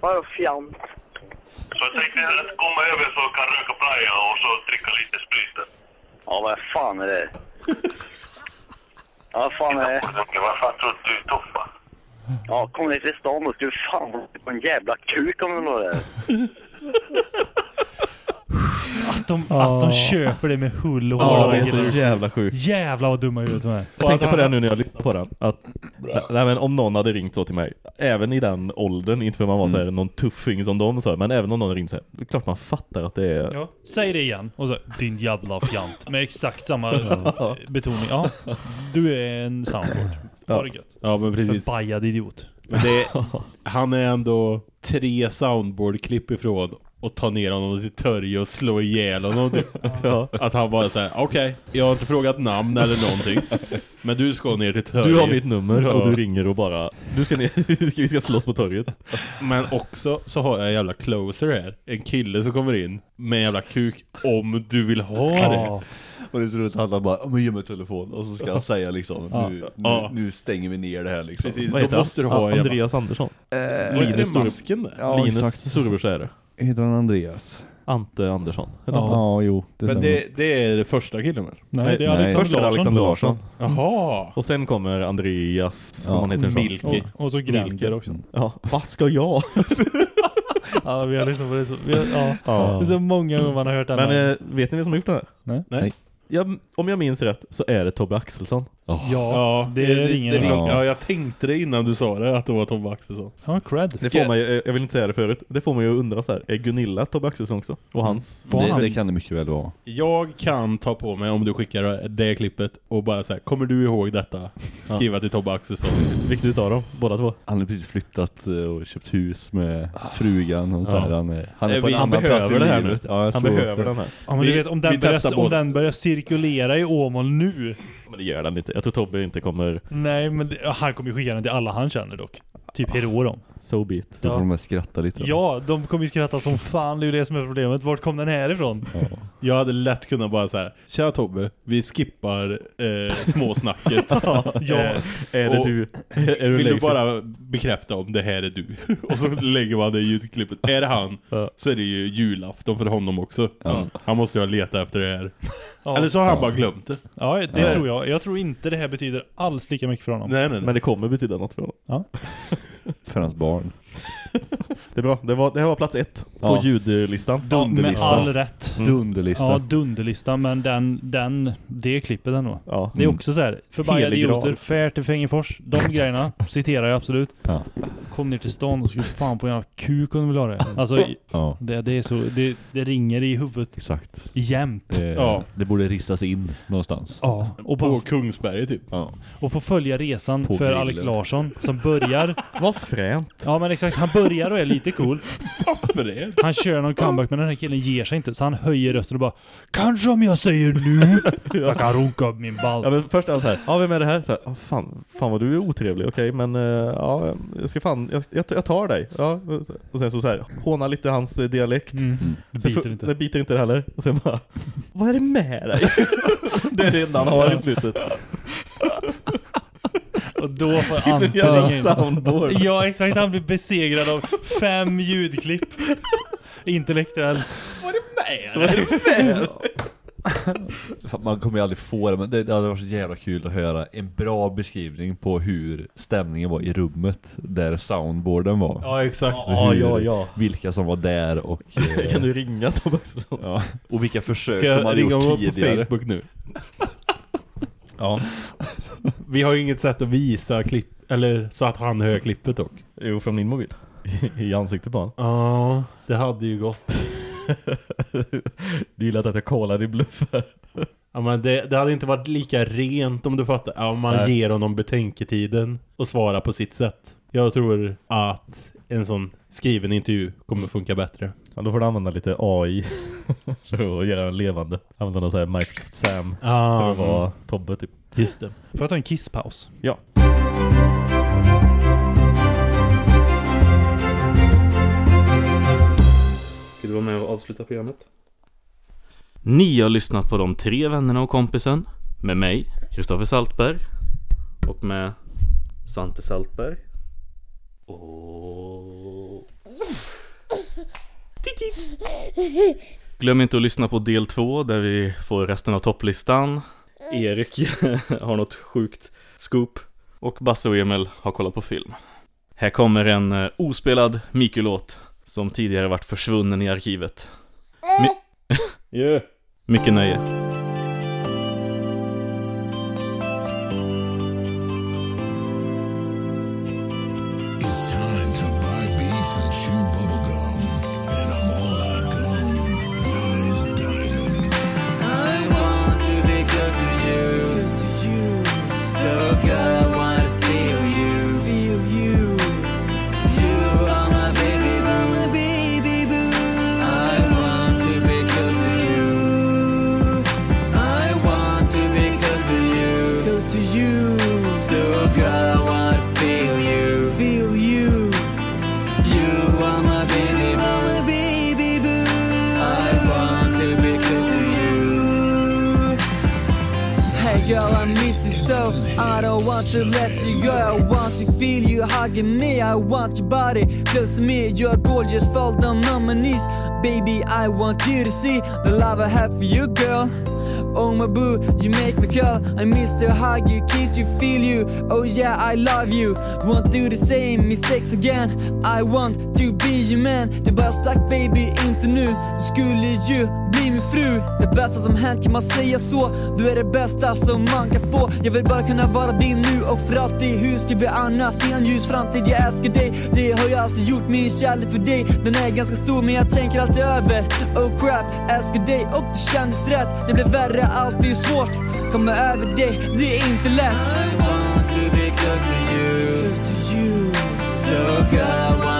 S9: Vadå fjant?
S11: Så jag tänkte att komma över så kan röka playa och så dricka lite sprit.
S13: Ja, vad fan är det? Ja, vad fan är det?
S11: Vad fan tror du Toppa?
S13: Ja, kom ner till stan och ska fan vara på en jävla kuk om du ha [LAUGHS] det.
S1: Att de, att de köper det med hull och
S5: Ja,
S1: hår.
S5: det är så jävla sjukt.
S1: Jävlar vad dumma i huvudet de är.
S5: Jag tänkte på det nu när jag lyssnade på den. Att, nej, men om någon hade ringt så till mig, även i den åldern, inte för man var så här, någon tuffing som de så här, men även om någon ringt så här, det är klart man fattar att det är...
S1: Ja. Säg det igen. Och så, din jävla fjant. Med exakt samma [LAUGHS]
S2: Ja.
S1: betoning. Ja, du är en soundboard. Gött.
S2: Ja men precis.
S1: Förbajad idiot.
S2: Men det, [LAUGHS] han är ändå tre soundboard-klipp ifrån och ta ner honom till Törje och slå ihjäl honom typ. [LAUGHS]
S5: Ja.
S2: Att han bara säger okej, jag har inte frågat namn eller någonting. Men du ska ner till Törje.
S5: Du har mitt nummer
S2: Ja.
S5: och du ringer och bara, du ska ner, [LAUGHS] vi ska slåss på torget.
S2: Men också så har jag en jävla closer här. En kille som kommer in med en jävla kuk om du vill ha det.
S6: Och det är så roligt att han bara, "Ja, men ge mig telefon. Och så ska han säga liksom,
S2: Ja.
S6: nu, nu,
S2: Ja.
S6: nu stänger vi ner det här liksom.
S2: Precis,
S5: Vad
S2: då måste du ha en jävla...
S5: Andreas Andersson.
S6: Eh,
S5: Linus
S2: masken
S5: Linus
S6: exakt.
S5: storebrorsa är det.
S6: Heter han Andreas?
S5: Ante Andersson. Heter han så?
S6: Ja, jo. Det
S2: Men
S6: stämmer.
S2: det, det är det första killen väl?
S1: Nej, det är. Alexander
S5: Först är det
S1: Larsson.
S5: Alexander Larsson.
S2: Jaha.
S5: Och sen kommer Andreas,
S6: Ja,
S5: om han heter så.
S2: Milky.
S1: Och, och så Gränker
S5: Milke.
S1: också.
S5: Ja, vad ska jag? [LAUGHS]
S1: Ja, vi har lyssnat på det så. Vi har, ja.
S5: Ja.
S1: Det är så många gånger man har hört den.
S5: Men
S1: här.
S5: eh, vet ni vem som har gjort det här?
S1: Nej.
S2: Nej.
S5: Jag, om jag minns rätt så är det Tobbe Axelsson.
S1: Ja,
S2: Ja,
S1: det ringer
S2: det, ring-
S1: klocka.
S2: Ja, jag tänkte det innan du sa det, att det var Tom Axelsson.
S1: Ja, cred.
S5: Det får man ju, jag vill inte säga det förut, det får man ju undra så här. Är Gunilla Tobbe Axelsson också? Och hans...
S6: det, det kan det mycket väl vara.
S2: Jag kan ta på mig om du skickar det klippet och bara säga kommer du ihåg detta? Skriva till Tobbe Axelsson.
S5: Vilket utav dem? Båda två?
S6: Han har precis flyttat eh, och köpt hus med frugan och så
S2: Ja.
S6: här, han är, han är
S2: Eh,
S6: på
S2: vi-
S6: en
S5: Han
S6: annan plats
S5: behöver det här nu.
S6: Ja, jag
S5: Han behöver
S6: också.
S5: den här.
S1: Ja, men du vet, om den, börjar, om den börjar cirkulera i Åmål nu.
S5: Men det gör den inte. Jag tror Tobbe inte kommer
S1: Nej, men det, han kommer ju skicka den till alla han känner dock. Typ heroer om.
S5: so be it.
S6: Då får de skratta lite.
S1: Ja, de kommer ju skratta som fan. Det är ju det som är problemet. Vart kom den här ifrån?
S2: Jag hade lätt kunnat bara säga Tja Tobbe, vi skippar eh, småsnacket. [LAUGHS]
S1: Ja.
S2: Eh,
S5: Är det du? Är du
S2: Vill du bara bekräfta om det här är du? [LAUGHS] Och så lägger man det i ljudklippet. Är det han
S5: Ja.
S2: så är det ju julafton för honom också.
S6: Ja.
S2: Han måste ju ha letat efter det här.
S1: Ja.
S2: Eller så har han
S6: Ja.
S2: bara glömt det.
S1: Ja, det
S2: Ja.
S1: tror jag. Jag tror inte det här betyder alls lika mycket för honom.
S2: Nej, nej, nej.
S5: Men det kommer betyda något för honom. [LAUGHS]
S6: För hans barn. [LAUGHS]
S5: Det är bra. Det, var, det här var plats ett på
S6: Ja.
S5: ljudlistan.
S1: Med all rätt.
S6: Dunderlista.
S1: Ja, dunderlista, men den, den, det klippet ändå.
S5: Ja.
S1: Det är
S6: Mm.
S1: också så här, förbajade
S5: Helig graal.
S1: idioter, färd till Fängefors, de [LAUGHS] grejerna citerar jag absolut.
S6: Ja.
S1: Kom ner till stan och skulle fan på en jävla kuk om du vill ha det. Alltså,
S6: Ja,
S1: det, det är så, det, det ringer i huvudet
S6: exakt.
S1: jämt.
S6: Det,
S2: Ja.
S6: det borde ristas in någonstans.
S1: Ja, och,
S2: På
S1: bara,
S2: Kungsberget typ.
S6: Ja.
S1: och få följa resan
S6: På
S1: för
S6: grillen.
S1: Alex Larsson som börjar, [LAUGHS]
S5: Vad fränt.
S1: ja men exakt, han börjar och är lite cool.
S2: Varför det?
S1: Han kör någon comeback men den här killen ger sig inte så han höjer rösten och bara Kanske om jag säger nu [LAUGHS] Jag kan runka upp min ball.
S5: Ja men först är han så här, ja vem är det här? Så här "Ja, fan, fan vad du är otrevlig, okej men eh, ja, jag ska fan, jag, jag, jag tar dig. Ja, och sen så, så här, håna lite hans eh, dialekt.
S1: Mm. Det
S5: Sen
S1: biter
S5: fu-
S1: inte.
S5: Det biter inte heller. Och sen bara, vad är det med dig? [LAUGHS] det är det enda han har i slutet. [LAUGHS]
S1: Och då får [LAUGHS] Anton ringa in.
S5: soundboard.
S1: Ja exakt, han blir besegrad av fem ljudklipp. Intellektuellt.
S5: Vad är det med dig?
S6: Fan, Man kommer ju aldrig få det, men det, det hade varit så jävla kul att höra en bra beskrivning på hur stämningen var i rummet där soundboarden var.
S2: Ja, exakt.
S5: Ja,
S6: Hur-
S5: ja, ja.
S6: Vilka som var där och... [LAUGHS] eh,
S5: Kan du ringa Tom Axelsson?
S6: Ja, och vilka försök
S2: Ska
S6: de
S2: jag
S6: hade
S2: ringa
S6: gjort
S2: honom på
S6: tidigare.
S2: Facebook nu?
S5: Ja. [LAUGHS]
S2: Vi har ju inget sätt att visa klipp, eller så att han hör klippet dock.
S5: Jo, från min mobil. [LAUGHS] I ansiktet på honom.
S2: Ja, det hade ju gått. [LAUGHS]
S5: Du gillar att jag kollar i bluffar.
S2: Ja, men det, det hade inte varit lika rent om du fattar. Ja, om man
S5: Nej.
S2: ger honom betänketiden och svara på sitt sätt. Jag tror att en sån skriven intervju kommer funka bättre.
S5: Ja, då får du använda lite AI [LAUGHS] för att göra den levande. Använda någon sån här Microsoft Sam
S2: Ah,
S5: för att vara
S2: mm.
S5: Tobbe typ.
S2: Just det.
S1: Får jag ta en kisspaus?
S5: Ja. Ska du vara med och avsluta programmet? Ni har lyssnat på de tre vännerna och kompisen med mig, Kristoffer Saltberg och med Svante Saltberg och... Glöm inte att lyssna på del två där vi får resten av topplistan. Erik [LAUGHS] har något sjukt scoop och Basse och Emil har kollat på film. Här kommer en eh, ospelad Miku-låt som tidigare varit försvunnen i arkivet. My- yeah. [LAUGHS] Mycket nöje.
S14: Want you to see the love I have for you, girl. Oh my boo, you make me call. I miss the hug you, kiss you, feel you. Oh yeah, I love you. Won't do the same mistakes again. I want to be your man. Det bara stack baby, inte nu. Du skulle ju bli min fru. Det bästa som hänt kan man säga så. Du är det bästa som man kan få. Jag vill bara kunna vara din nu och för alltid. Hur ska vi annars se en ljus framtid? Jag älskar dig. Det har jag alltid gjort. Min kärlek för dig, den är ganska stor men jag tänker alltid över. Oh crap, älskar dig och det kändes rätt. Det blev värre, allt blir svårt. Komma över dig, det är inte lätt. I want to be close to you, close to you. So girl,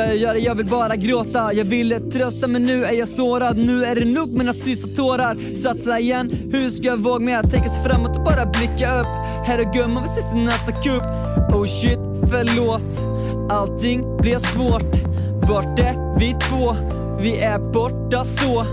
S14: ska jag göra? Jag vill bara gråta. Jag ville trösta men nu är jag sårad. Nu är det nog mina sista tårar. Satsa igen, hur ska jag våga mig att tänka sig framåt och bara blicka upp? Herregud, man vill ses i nästa kupp. Oh shit, förlåt. Allting blir svårt. Vart är vi två? Vi är borta så.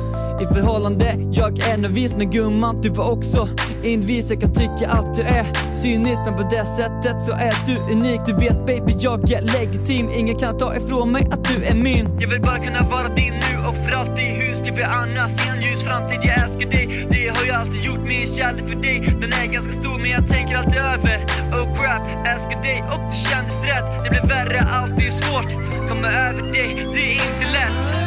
S14: I förhållande, jag är nervös men gumman du var också envis Jag kan tycka att du är cynisk men på det sättet så är du unik. Du vet baby jag är legitim. Ingen kan ta ifrån mig att du är min. Jag vill bara kunna vara din nu och för alltid Hur ska vi annars se en ljus framtid? Jag älskar dig, det har jag alltid gjort Min kärlek för dig, den är ganska stor men jag tänker alltid över. Oh crap, älskar dig och det kändes rätt. Det blev värre, allt är svårt. Komma över dig, det är inte lätt